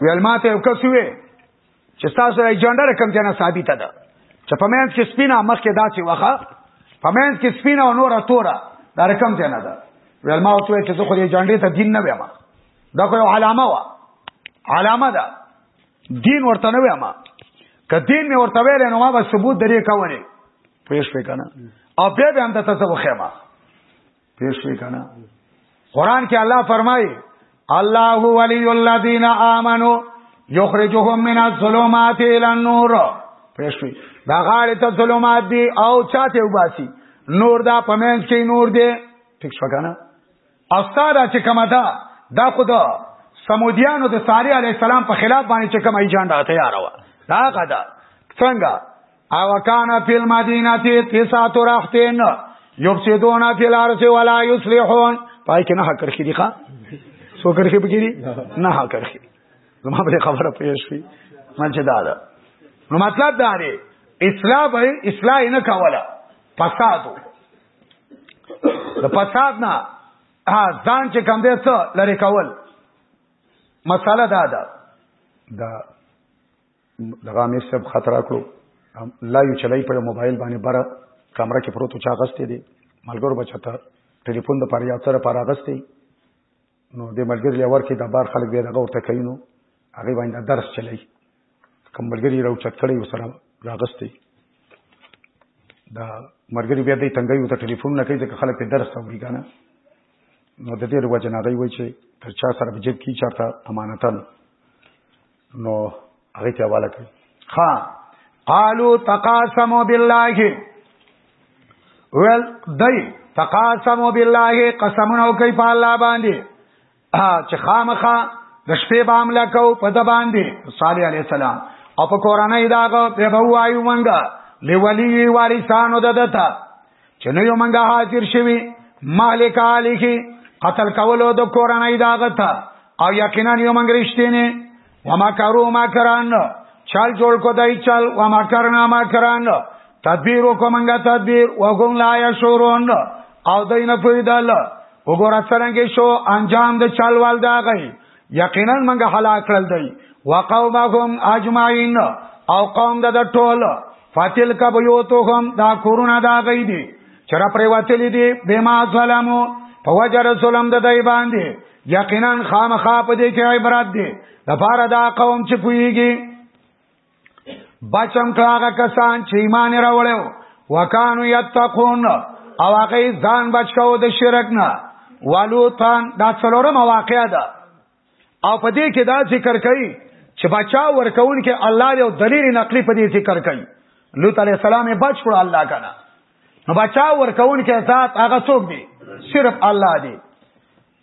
ویل ماته یو کس وی چې تاسو ایجنډا رقم جنا ثابته ده چې پمنس کې سپینا مخ کې داسې وخه پمنس کې سپینا او نور تورا دا رقم جنا ده ویل ما وته چې زه خو دې جنډې ته دین نه ویم دا خو یو علامه وا علامه ده دین ورته نه ویم که دین مې ورته ویل نو ما به ثبوت درې کاوه پېښ وکنه او بیا به هم د تاسو خېما پېښوي کنه قران کې الله فرمایي الله ولي الذين امنوا يخرجهم من الظلمات الى النور پېښوي دا غاړه ته ظلمات دي او چاته وباسي نور دا پمنځ کې نور دي ټیک شو کنه استاد چې کومه ده دا خو دا سمودیانو د صالح علی السلام په خلاف باندې چې کومه ایجنډا تیار و دا غدا څنګه او کان فی المدینه تسعه رحتین یفسدون فی الارض ولا یصلحون پای کې نه کرخي دي ښا سو کرخي بګيري نه کرخي زما په خبره پوه شوي من چې دا ده نو مطلب دا دی اصلاح به اصلاح نه کوله فساد د فساد نه ځان چې کم دی څه لری کول مساله دا ده دا دغه مې سب خطر کړو لا یو چلای په موبایل باندې بره کمره کې پروت چا غستې دي ملګرو بچته ټلیفون د پر یاد سره پر غستې نو د ملګری لور کې د بار خلک به دغه ورته کینو هغه باندې درس چلای کوم ملګری راو چت کړي وسره راغستې دا مرګری بیا د تنګي وته ټلیفون نه کوي ځکه خلک په درس اوري کنه نو د دې وجه نه غوي چې تر چا سره بجب کی چاته امانتن نو هغه ته حواله کړ ها قالو تقاسموا بالله ول دای تقاسموا بالله قسمونه کوي په الله باندې چې خامخه د شپې به عمل کو په د باندې صالح علی السلام او په قرانه داغه په بوایو منګه لولی وارثانو ددته چې نو یو منګه حاضر شوی مالک علی کی قتل کولو د کورنۍ داغه تا او یقینا یو منګه رښتینه وما کرو ما کران چل جوړ کو دای چل وما کرنا ما کران تدبیر کو منګه تدبیر وګون لا یشورون او دین پویدل وګور څنګه شو انجام د چل وال داغه یقینا موږ هلاک کړل دی وقومهم اجمعین او قوم د ټول فاتل کا بیوتهم دا کورونه دا غي دي چر پر وتل دي بما ظلمو په وجر ظلم د دای باندې یقینا خامخا په دې کې عبرت دي د فار دا قوم چې پويږي بچم کړه هغه کسان چې ایمان راوړل وکانو یتقون او هغه ځان بچاو د شرک نه ولوطان دا څلورم واقعا ده او په دې کې دا ذکر کړي چې بچا ورکون کې الله یو دلیل نقلی په دې ذکر کړي لوط علی السلام یې بچ کړ الله کنه نو بچا ورکون کې ذات هغه څوک دی صرف الله دی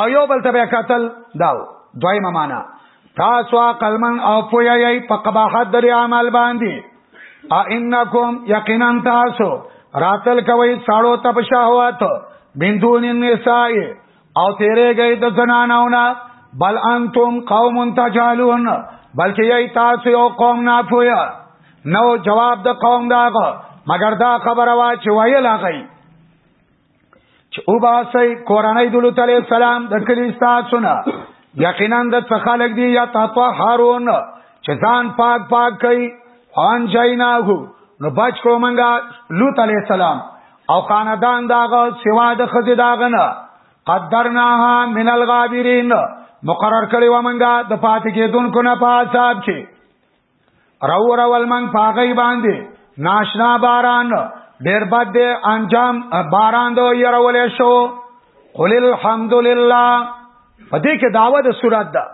او یو بل ته قتل داو دویمه معنا تاسو عقل من او پویای په قباحت د عمل باندې انکم یقینا تاسو راتل کوي ساړو ته په شهوات بندون النساء او تیرې گئی د زنانونه بل انتم قوم تجالون بلکې یی تاسو یو قوم نه پویا نو جواب د قوم داغه مگر دا خبره وا چې ویل هغه چې او باسي قرانه دلو تعالی السلام د کلی تاسو نه یقینا د څخالق دی یا تطهرون چې ځان پاک پاک کوي ان جینا هو نو بچ کو منګه لوط علی السلام او خاندان داغه سوا د خزې داغه نه قدرناها من الغابرین مقرر کړی و منګه د پاتې کېدونکو نه په حساب کې راو راول من پاغی باندې ناشنا باران ډیر بد دی انجام باران دو يرول شو قل الحمد لله په دې کې داوا د صورت ده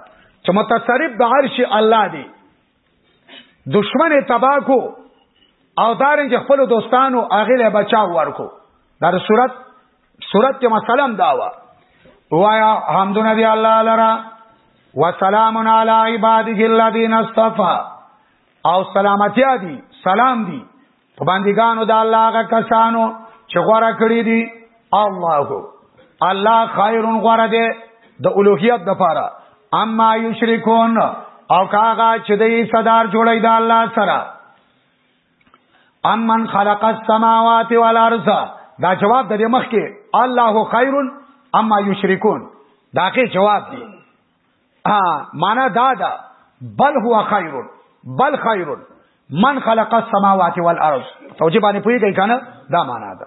چې متصرف د عرش الله دی دشمن تبا کو او دارنګ خپل دوستانو اغله بچاو ورکو دا صورت صورت کې مثلا داوا وایا حمدنا دی الله لرا وسلام علی عباده الذین اصطفى او سلامتی دی سلام دی په بندګانو د الله هغه کسانو چې غوړه کړی دی الله الله خیر غره دی د اولوهیت د پاره اما یشرکون او کاغه چې د صدر جوړی د الله سره امن خلق السماوات والارض دا جواب د دې مخ کې الله خیر اما یشرکون دا کې جواب دی ها معنا دا دا بل هو خیر بل خیر من خلق السماوات والارض توجه باندې پوری کوي کنه دا معنا ده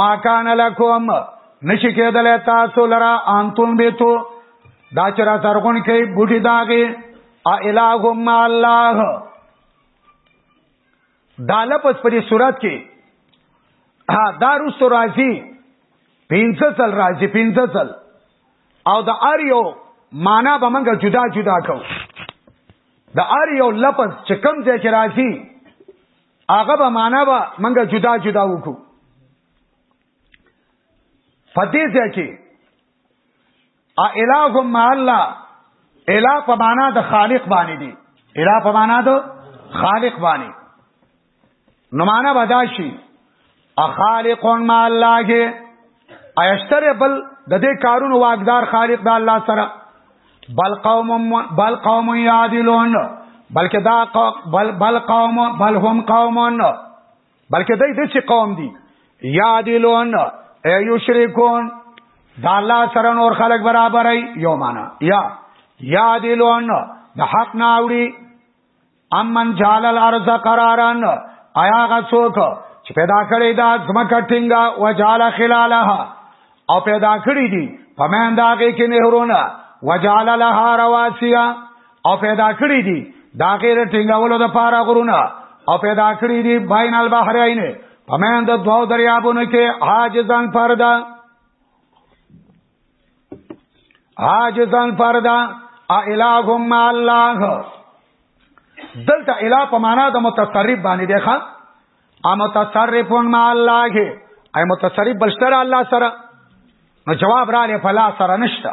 ما کان لکم نشی کېدل تاسو لرا انتون بیتو دا چې را زرغون کوي بوټي داغه ا الہ ما الله دا لپس په دې صورت کې ها دارو سو راځي پینځه ځل راځي پینځه ځل او د ار یو معنا به موږ جدا جدا کوو د ار یو لپس چې کم ځای کې راځي هغه به معنا به منګه جدا جدا وکړو پدې ځای کې ا الہ مع الله الہ په معنا د خالق باندې دی الہ په معنا د خالق باندې نو معنا بداشي اخالقون ما الله ایشتر بل د دې کارونو واقدار خالق د الله سره بل قوم بل قوم یادلون بلکې دا قوم بل بل قوم بل هم قومون بلکې دای د چې قوم دي یادلون ایشرکون دا الله سره نور خلق برابرای یو معنا یا یادلون د حق نه اوړي امن جعل الارض قرارا آیا غڅوک چې پیدا کړی دا زمکه ټینګه وجعل خلالها او پیدا کړی دي په مهند هغه کې نهرونه وجعل لها رواسیا او پیدا کړی دي دا غیر ټینګولو د پاره غرونه او پیدا کړی دي بین البحرین په مهند دوه دریابونو کې حاجزان پرده عاجزان فردا الہم ما الله دلته الہ په معنا د متصرف باندې دی ښا ا متصرفون ما الله ای متصرف بلشتر الله سره نو جواب را لې فلا سره نشته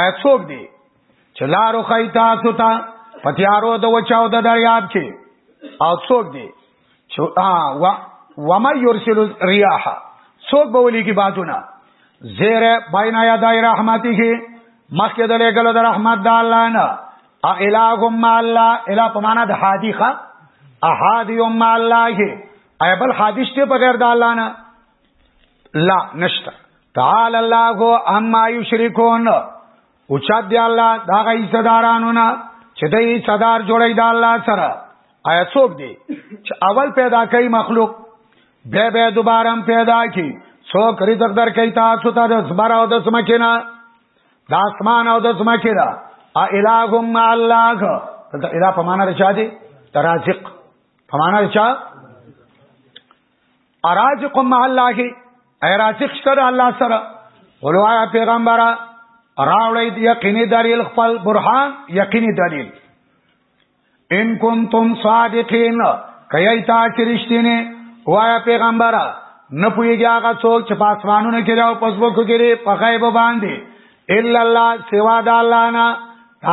آیا څوک دی چې لارو خی تاسو ته پتیارو د وچاو د دریاب کې او څوک دی چې وا وما يرسل الرياح څوک به ولي کې بادونه زیر بین یا دای رحمتي کې مخکې د لګلو د رحمت د الله نه ا الہم ما الله الہ په معنا د هادی ښا احادی ما الله کې ایبل حادث ته بغیر د الله نه لا نشتا تعال الله اما یشرکون او چا دی الله دا غي صدارانو نه چې دای صدار جوړی دا الله سره آیا څوک دی چې اول پیدا کوي مخلوق به به دوباره پیدا کی څوک رزق در کوي تاسو ته د زبر او د سمکینا د اسمان او د سمکینا ا الہم مع الله دا الہ په معنا رچا دی ترازق په معنا رچا ارازق مع الله ای رازق شته الله سره ولوایا پیغمبره راوړی دی یقیني دلیل خپل برهان یقیني دلیل ان کنتم صادقین کای تا چرشتینه وایا پیغمبره نه پویږي هغه څوک چې په اسمانونو کې راو پسبو کوي په غیب باندې الا الله سوا د الله نه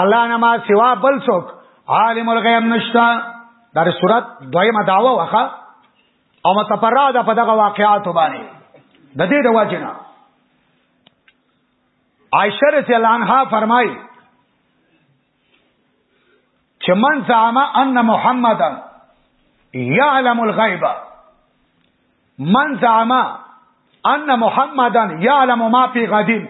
الله نه ما سوا بل څوک عالم الغیب نشتا دا د صورت دویمه داوا واخه او متفرع ده په دغه واقعاتو باندې د دې د واجنه عائشه رضی الله عنها فرمایي چې من زعم ان محمدا يعلم الغيب من زعم ان محمدا يعلم ما في غدين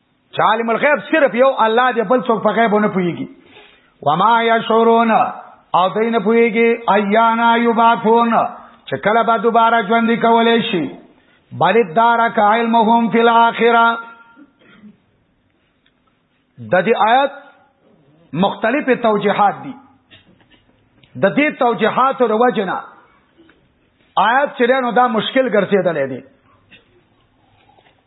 چې عالم الغیب صرف یو الله دی بل څوک په غیب نه پوهیږي وما یشعرون او دوی نه پوهیږي ایانا یبعثون چې کله به دوباره ژوند کولای شي بل دارک علمهم فی الاخره د دې آیت مختلف توجیهات دي د دې توجیهات او وجنا آیات چې نو دا مشکل ګرځیدلې دي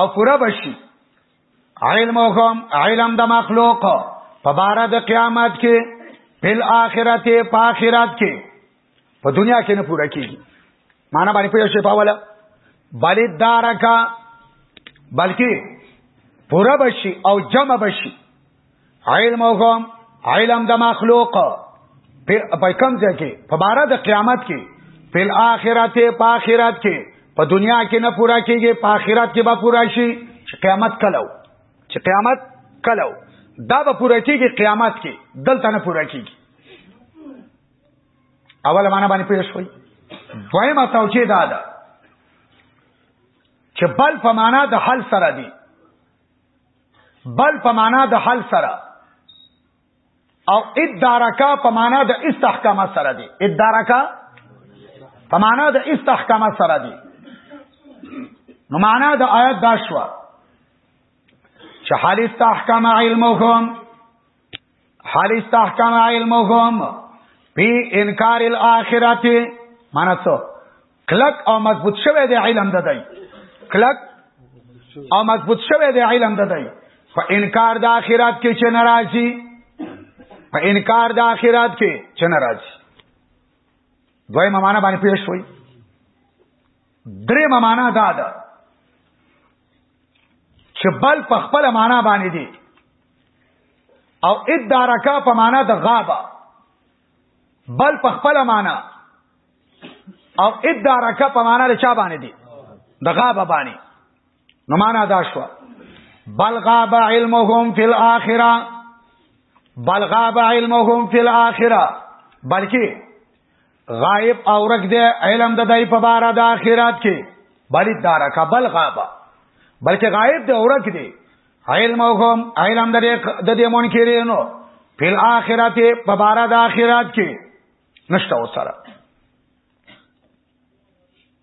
او پورا بشي علم او هم علم د مخلوق په بار د قیامت کې بل اخرت په اخرت کې په دنیا کې نه پورا کیږي معنا باندې پوه شي پاوله بل دارکا بلکې پورا بشي او جمع بشي علم هم علم د مخلوق په کوم ځای کې په بار د قیامت کې په آخرت په آخرت کې په دنیا کې نه پورا کیږي په آخرت کې به پورا شي چې قیامت کلو چې قیامت کلو دا به پورا کیږي قیامت کې دلته نه پورا کیږي اوله معنا باندې پیښ شوی دویمه توجیه دا ده چې بل په معنا د حل سره دی بل په معنا د حل سره او ادارکا په معنا د استحکام سره دی ادارکا په معنا د استحکام سره دی نو معنا د آیت دا شو چې حال استحکام علمهم حال استحکام علمهم پی انکار الاخرت معنی څه کلک او مضبوط شوه دی علم ددای کلک او مضبوط شوه دی علم ددای په انکار د اخرت کې چې ناراضي په انکار د اخرت کې چې ناراضي دوی ممانه باندې پیښ وای درې ممانه دا ده چې بل په خپل معنا باندې دي او ادارکا په معنا د غابه بل په خپل معنا او ادارکا په معنا د چا باندې دي د غابه باندې نو معنا دا شو بل غاب علمهم فی الاخره بل غاب علمهم فی الاخره بلکې غائب او ورک دی علم د دای په بار د اخرت کې بل دارک بل غابه بلکې غائب دی ورک دی علم او هم علم د د دې منکرینو په اخرت په بار د اخرت کې نشته وسره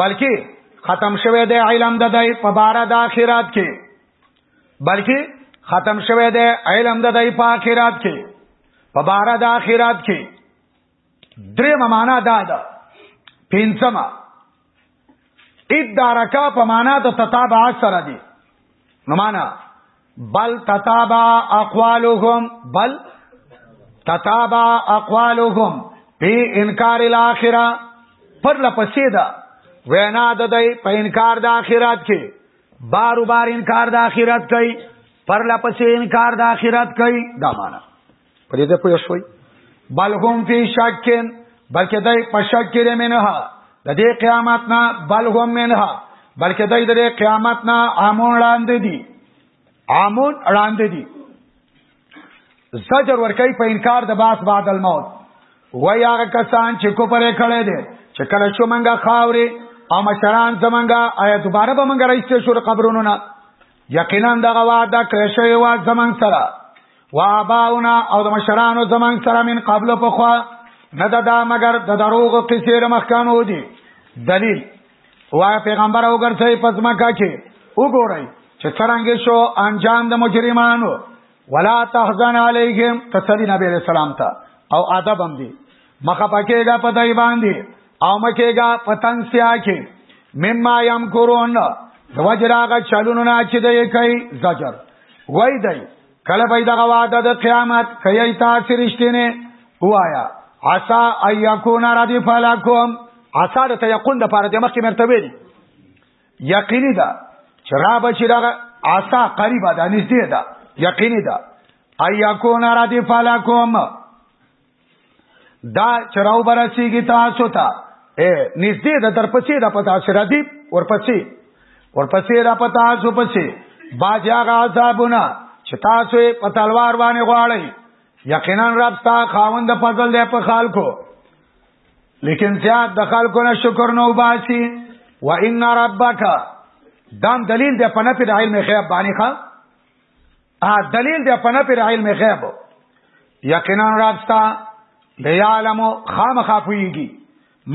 بلکې ختم شوه د علم د دای په بار د اخرت کې بلکې ختم شوه د علم د دای په اخرت کې په بار د اخرت کې درې معنا دا ده پنځمه ادارکا په معنا د تتابع سره دي نو معنا بل تتابا اقوالهم بل تتابا اقوالهم پی انکار الاخره پر لپسې دا وینا د دای په انکار د اخرت کې بار بار انکار د اخرت کوي پر لپسې انکار د اخرت کوي دا معنا په دې ته پوه شوي بل هم فی شکن بلکې دای په شک کې منها د دې قیامت نه بل هم منها بلکې دای د دې قیامت نه امون وړاندې دي امون وړاندې دي زجر ورکای په انکار د باس بعد الموت وای هغه کسان چې کو پرې کړي دي چې کله شو منګه خاوري او مشران زمنګا آیا دوباره به منګه راځي شو قبرونو نه یقینا دغه وعده کړی شوی و زمنګ سره و اباونا او د مشرانو زمنګ سره من قبل په خوا نه دا, دا مگر د دروغ قصې مخکانو دي دلیل وای پیغمبر او ګرځي پزماکا کې وګورئ چې څنګه شو انجام د مجرمانو ولا تحزن علیهم تسلی نبی رسول الله او ادب هم دي مخه پکېګا په دای باندې او مکېګا پتن سیا کې مما یم کورون وجراغه چلونو نه چې دی کوي زجر وای دی کله به دغه وعده د قیامت کوي تاسو رښتینه وایا عسا ايكون ردف لكم عسا د تيقون د پاره د مخکې مرتبه دي یقیني ده چې را به چې دغه عسا قریبه ده نږدې ده یقیني ده ايكون ردف لكم دا چراو برسیږي تاسو ته اے نږدې د درپسې د پتا سره ردی ورپسې ورپسې را پتا سو پسې باج هغه عذابونه چې تاسو په تلوار باندې غواړئ یقینا رب ستا خاوند فضل دی په خلکو لیکن زیاد د خلکو نه شکر نه وباسي و ان ربک دام دلیل د پنه په علم غیب باندې ښا ا دلیل دی په نه پر علم غیب یقینا رابستا لیعلم خامخ پویږي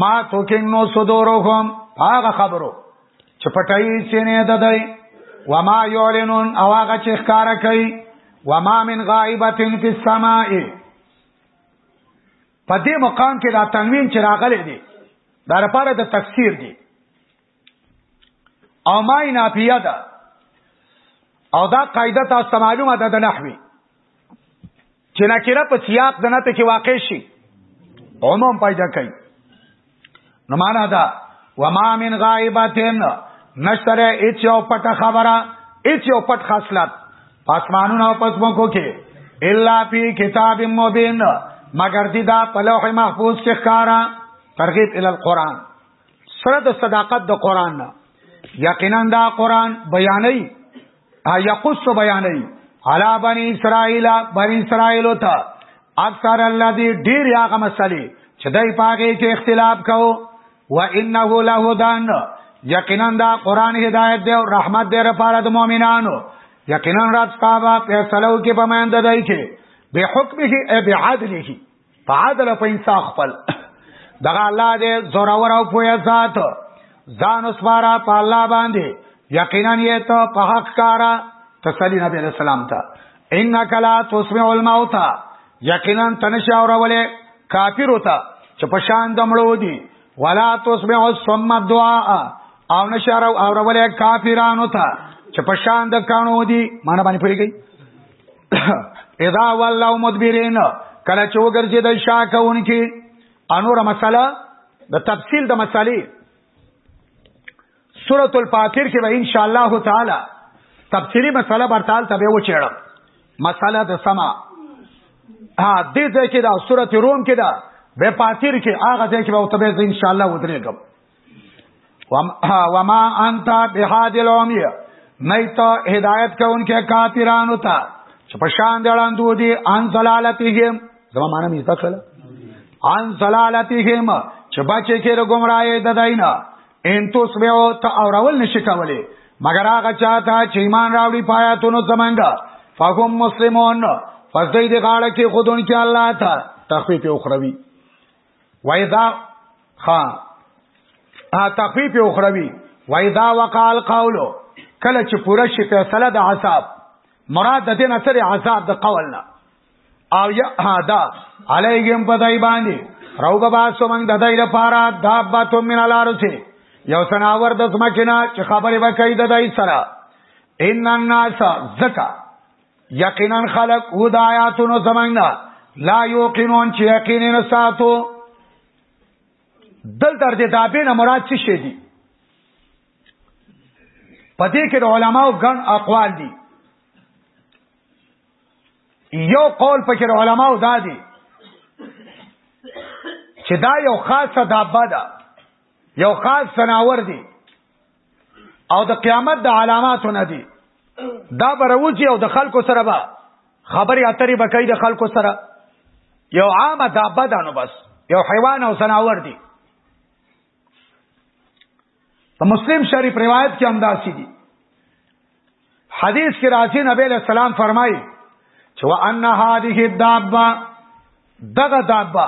ما تو کې نو صدورهم هغه خبرو چې پټای سینې ددای و ما یعلنون او هغه چې ښکارا کوي و ما من غائبه فی السماء په دې مقام کې دا تنوین چې راغلی دی دا لپاره د تفسیر دی او ما نافیه ده او دا قاعده تاسو ته معلومه ده د نحوی چې نکره په سیاق د نته کې واقع شي عموم پیدا کوي نو معنا دا وما من غائبتن نشتره ایچ یو پټ خبره ایچ یو پټ خاصلت پاسمانونو پس مکو کې الا فی کتاب مبین مگر دی دا په لوح محفوظ کې ښکارا ترغیب ال القران سره د صداقت د قران نه یقینا دا قران بیانوي یقص بیانوي علا بنی اسرائیل بنی اسرائیل ته اکثر الذی ډیر هغه مسلې چې دای پاګه کې اختلاف کو و انه لهدان یقینا دا قران هدایت دی او رحمت دی لپاره د مؤمنانو یقینا رات صاحب فیصلو کې پمند دی کې به حکمه ای به عدله په عدل په انصاف خپل دغه الله دې زورور او پوهه ذات ځان وسپاره په الله باندې یقینا یې ته په حق کارا تسلی نبی علیہ السلام ته انک لا تسمع الموت یقینا تنشا اورولې کافر وتا چې په شان دمړو دي ولا تسمع الصم الدعاء او نشارو اورولې کافرانو ته چې په شان د کانو دي معنی باندې پوهیږي اذا والله مدبرین کله چې وګرځي د شاکونکي انور مسله د تفصیل د مسلې سورۃ الفاتیر کې به ان شاء الله تعالی تفصیلی مسله برتال تبه و چېړم مسله د سما ها دې ځای کې دا سورۃ روم کې دا به فاتیر کې هغه ځای کې به او تبه ان شاء الله ودرېږم وما انت بهاد العمي نیت هدایت کوونکې کافرانو ته چې په شان دړان دوی دي ان زلالتهم زما معنی می تخله ان زلالتهم چې بچی کې د گمراهي د دینه ان تسمعو ته اورول نشي کولای مگر هغه چاته چې ایمان راوړي پایاتونو زمنګ فهم مسلمون پس دې غاړه کې خودون کې الله ته تخفیف اخروی وایذا ها ا تخفیف اخروی وایذا وقال قول کله چې پوره شي فیصله د عذاب مراد د دین اثر عذاب د قول نه او یا هدا علیهم بدای باندې رو بابا سومنګ د دای لپاره دابت من الارسه یو سناور د سمکنا چې خبرې وکړي د دای سره ان الناس زکا یقینا خلق هدایاتونو زمنګنا لا یوقنون چې یقینا ساتو دل تر دې دابې نه مراد څه شي دي پدې کې د علماو ګڼ اقوال دي یو قول پکې د علماو دا دي چې دا یو خاصه دابه ده یو خاص سناور دی او د قیامت د علاماتو نه دي دا بروجي او د خلکو سره به خبرې اترې به کوي د خلکو سره یو عامه دابه ده نو بس یو حیوان او سناور دي په مسلم شریف روایت کې همداسې دي حدیث کې راځي نبی له سلام فرمایي چې وان هذه الدابه دغه دابه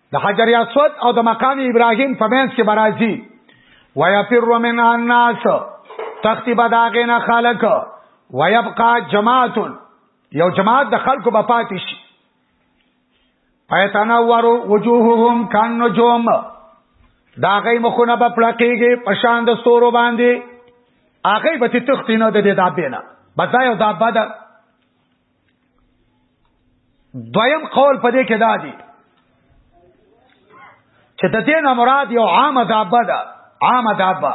د حجر اسود او د مقام ابراهیم په منځ کې برازي ويفر من الناس تختی بداغینا خلق ويبقى جماعت یو جماعت د خلکو به پاتې شي پيتنور وجوههم کان نجوم دا غي مخونه په پړقېږي پشان د ستورو باندې هغه به تختی نه د دې دابې نه بځای او دابه ده دویم قول په دې کې دا دی چې د دې نه مراد یو عام دابه ده عام دابه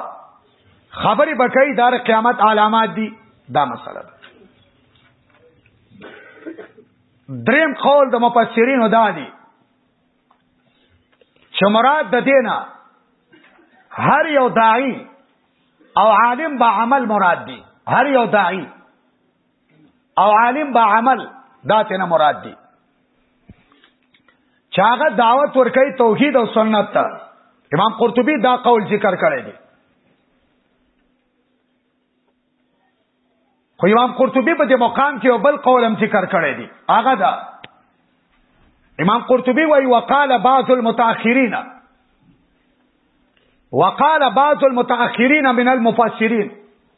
خبرې بکې دار قیامت علامات دي دا مسله ده دریم قول د مفسرینو دا دی چې مراد د دې نه هر یو داعی او عالم با عمل مراد دی هر یو داعی او عالم با عمل دا تینا مراد دی چاغه دعوت ورکړي توحید او سنت ته امام قرطبي دا قول ذکر کړی دی خو امام قرطبي په دې مقام کې یو بل قول هم ذکر کړی دی هغه دا امام قرطبي وایي وقال بعض المتأخرین وقال بعض المتأخرین من المفسرین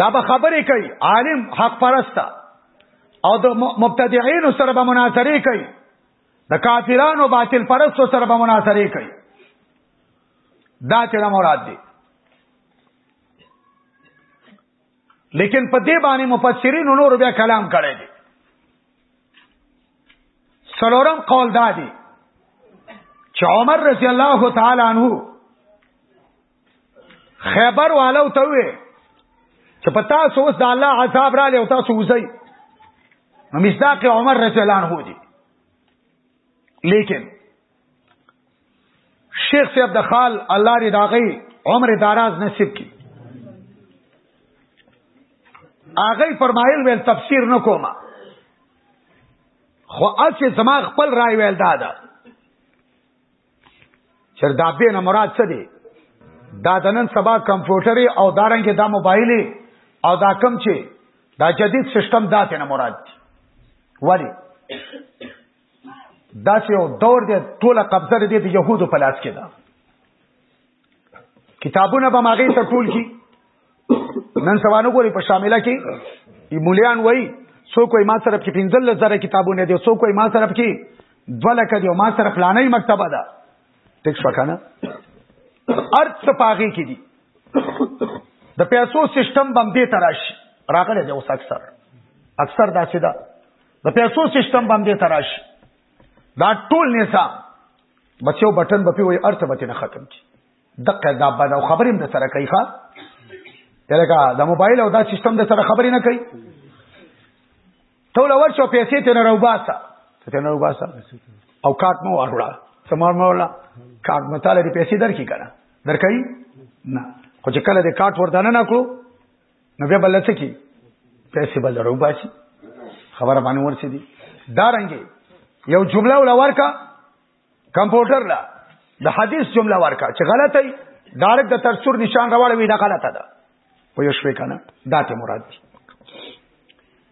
دا به خبرې کوي عالم حق پرسته او د مبتدعين سره به مناظره کوي د کافرانو باطل پرستو سره به مناظره کوي دا چې مراد دي لیکن په دې باندې مفسرین نور بیا کلام کړی دي سلورم قول دا دی چې عمر رضی الله تعالی عنہ خیبر والو ته وې چې په تاسو اوس د الله عذاب را لې او تاسو وځي نو مصداق عمر رضی الله عنه دي لیکن شیخ صاحب د خال الله ری داغي عمر داراز نصیب کی هغه فرمایل ویل تفسیر نکوما خو اسی زما خپل رائے ویل دادا چر دا به نه مراد څه دی دا د نن سبا کمپیوټر او دارنګ دا موبایل او دا کم چې دا جدید سیستم دا ته نه مراد دی ولی دا چې یو دور دی ټوله قبضه دې د يهودو په لاس کې ده کتابونه به ماغه ته ټول کی نن سوانو ګوري په شامله کې مولیان وای سو کوئی ما طرف کې پنځل لزر کتابونه دي سو کوئی ما طرف کې دولکه دي ما طرف لانه مکتبه ده ټیک شو کنه ارت پاغي کې دي د پیسو سیستم باندې تراش راغله دی اوس اکثر اکثر دا چې دا د پیسو سیستم باندې تراش دا ټول نظام بچو بټن به وي ارته به نه ختم کی دقه دا بد او خبرې هم د سره کوي ښا لکه د موبایل او دا سیستم د سره خبرې نه کوي ته لور شو پیسې ته نه روباسه ته نه روباسه او کارت مو وروړه سمار مولا کارت متاله دې پیسې درکې کړه درکې نه خو چې کله دې کارت ورته نه کړو نو بیا بل څه کی پیسې بل روباسي خبره باندې ورسې دي دا رنګي یو جمله ولا ورکا کمپیوټر لا د حدیث جمله ورکا چې غلطه ای ډایرک د ترسور نشان راوړوي دا غلطه ده په یو شوي کنه دا ته مراد دي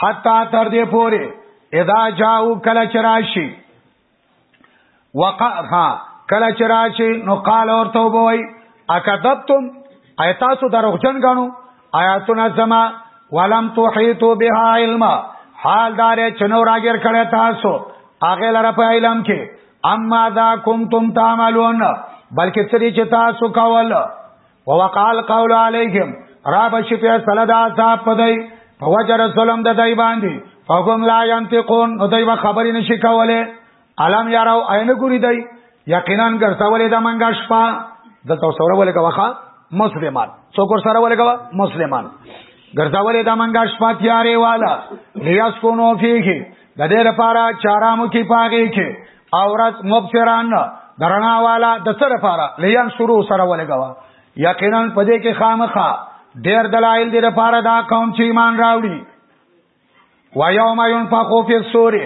حتا تر دې پورې اذا جاءو کله چراشی وقها کله چراشی نو قال ورته وای اکذبتم ایتاسو دروغجن غنو آیاتنا زما ولم تحیتو بها علم حال دار چنو راګر کړه تاسو هغه لره په علم کې اما دا کنتم تعملون بلکې سری چې تاسو کول ووقال قول علیکم را بشی پی صلی دا عذاب پدی فوجر ظلم د دای باندې فهم لا ينتقون نو دای خبرې نشي کوله علم یارو عین ګوري دای یقینا ګرځولې د منګه شپه دلته سره ولې کوخه مسلمان څوک سره ولې کوه مسلمان ګرځولې د منګه شپه تیارې والا لیاس کو نو فيه د دې لپاره چارامو کې پاږي کې اورز مبصران درنا والا د سره فارا لیان شروع سره ولګوا یقینا پدې کې خامخا ډېر دلایل دي لپاره دا قوم چې ایمان راوړي و یوم ينفخو فی الصور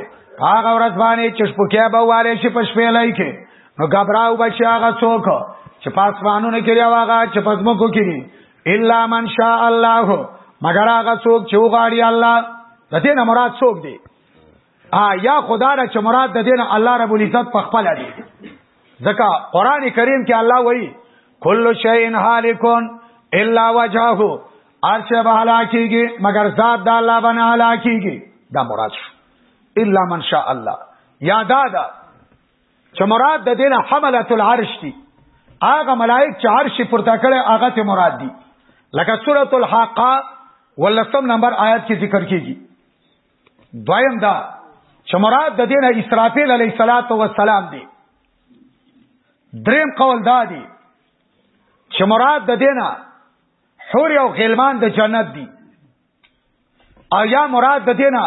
هغه ورځ باندې چې شپکه به والے شي په شپې لای کې نو غبراو بشي هغه څوک چې پاسمانونو کې یا هغه چې پزمکو کې دي الا من شاء الله مگر هغه څوک چې وغاړي الله د دې نه مراد څوک دی ها یا خدا را چې مراد د دین الله رب العزت په خپل دی ځکه قران کریم کې الله وایي کل شیء هالکون الا وجهه ارشه به هلاکیږي مگر ذات د الله باندې هلاکیږي دا مراد شو الا من شاء الله یادا دا چې مراد د دینه حملت العرش دي هغه ملائک چې عرش پورته کړي هغه ته مراد دي لکه سورۃ الحاقه ولسم نمبر آیات کې ذکر کیږي دویم دا چې مراد د دینه اسرافیل علیه الصلاۃ والسلام دی دریم قول دا دی چې مراد د دینه حور او غلمان د جنت دی او یا مراد د دینه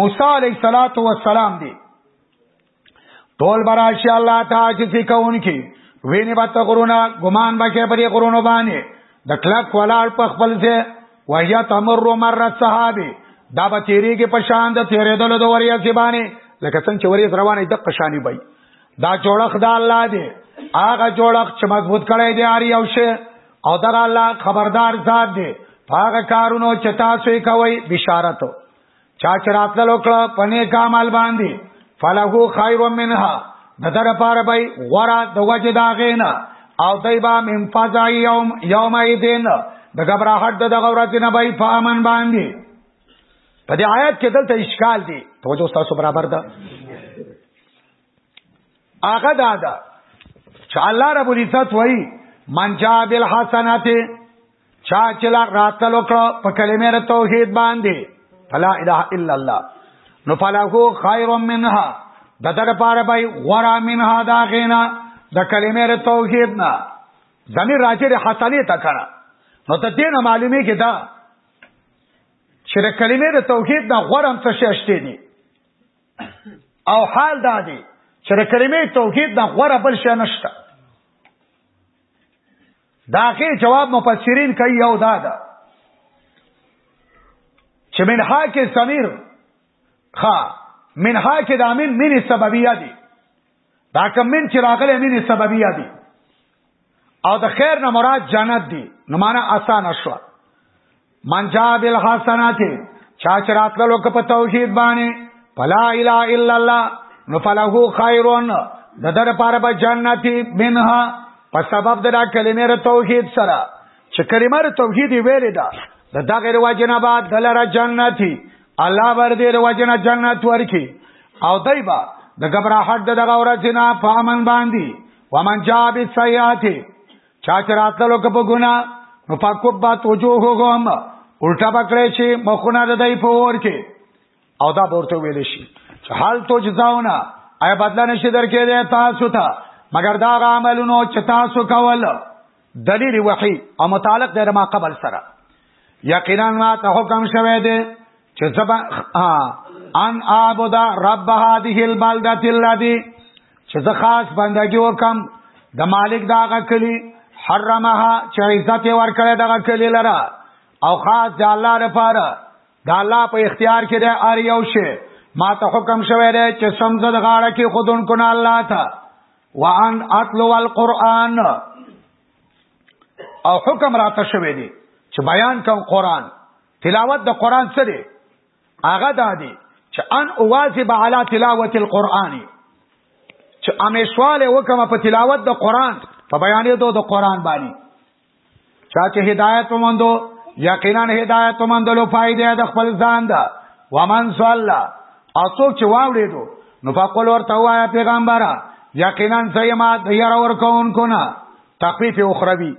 موسی علیه الصلاۃ والسلام دی ټول براشي الله تعالی چې کوون کې ویني بات غرونه ګمان بکې پرې غرونه باندې د کلک ولاړ په خپل ځای وهیا تمر مر صحابي دا به تیریږي په شان د تیرېدل د وریا کې باندې لکه څنګه چې وریا روانه د قشانی بای دا جوړخ د الله دی هغه جوړخ چې مضبوط کړي دی اړ یو شی او دا الله خبردار ذات دی هغه کارونو چې تاسو یې کوي بشارت چا چراتل وکړه پنه کامل باندې فله خیر منها دتر پار بای غورا د وجه دا غینا او دایبا من فزع یوم یوم ایدین د غبرهټ د غورت نه بای فامن باندې په دې آیات کې دلته اشکال دی توجه تاسو برابر ده هغه دا ده چې الله رب العزت وایي من جا بالحسنات چا چې لا راتل وکړه په کلمې ر توحید باندې فلا اله الا الله نو فلاحو خیر منها د دغه پاره به غورا منها دا غینا د کلمې ر توحید نه ځنی راځي د حسنې تا کړه نو ته دې نه معلومه کې دا چې د کلمې ر توحید نه غورم څه شته دي او حال دا دی چې د کلمې توحید نه غوړه بل شي نشته دا کې جواب مفسرین کوي یو دا ده چې من حاکه سمیر ها من حاکه د امین من سببیه دی دا کوم من چې راغلي مینه سببیه دي او د خیر نه مراد جنت دي نو معنا آسان شو من جا بالحسنات چا چې راتللو که په توحید باندې فلا اله الا الله نو فله خیرون د در پاره به جنتی منها په سبب د کلمې ر توحید سره چې کلمه ر توحید ویلې ده د دغه واجنه بعد دلاره جنتی الله بر دې وجنه جنت ورکی او دایبا د غبرهټ د دغه ورځې نه پامن باندې ومن جا بالسیئات چا چې راتلو کپ ګنا نو پاکوبات وجوههم الټا پکړې شي مخونه د دای په ور کې او دا ورته ویل شي چې حال تو جزاونه آیا بدل نشي درکې ده تاسو ته مگر دا عملونو چې تاسو کول دلیل وحی او متعلق د ما قبل سره یقینا ما ته حکم شوه دی چې زبا ان اعبد رب هذه البلده الذي چې زه خاص بندګي وکم د مالک دا غکلی حرمها چې عزت ورکړي دا غکلی لره او خاص د الله لپاره د الله په اختیار کې دی ار یو شی ما ته حکم شوه دی چې سمزه د غاړه کې خودونکو نه الله ته وان اتلو القرآن او حکم راته شوی دی چې بیان کوم قران تلاوت د قران څه دی هغه دا دی چې ان اواظب علی تلاوت القرآن چې امیشواله وکم په تلاوت د قران په بیانې دو د قران باندې چا چې هدایت ومندو یقینا هدایت ومندلو فائدې د خپل ځان ده ومن صلی او څوک چې واورېدو نو فقل ورته وایا پیغمبره یقینا زیما د یار ور کوونکو نه تخفیف اخروی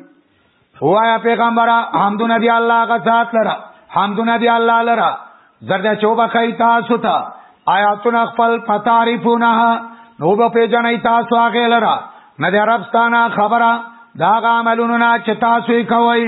وایا پیغمبره حمدونه دی الله غ ذات لره حمدونه دی الله لره زرد چوبه کوي تاسو ته آیاتونه خپل پتاریفونه نو به پیژنې تاسو هغه لره نه دی ربستانه خبره دا عملونه چې تاسو یې کوئ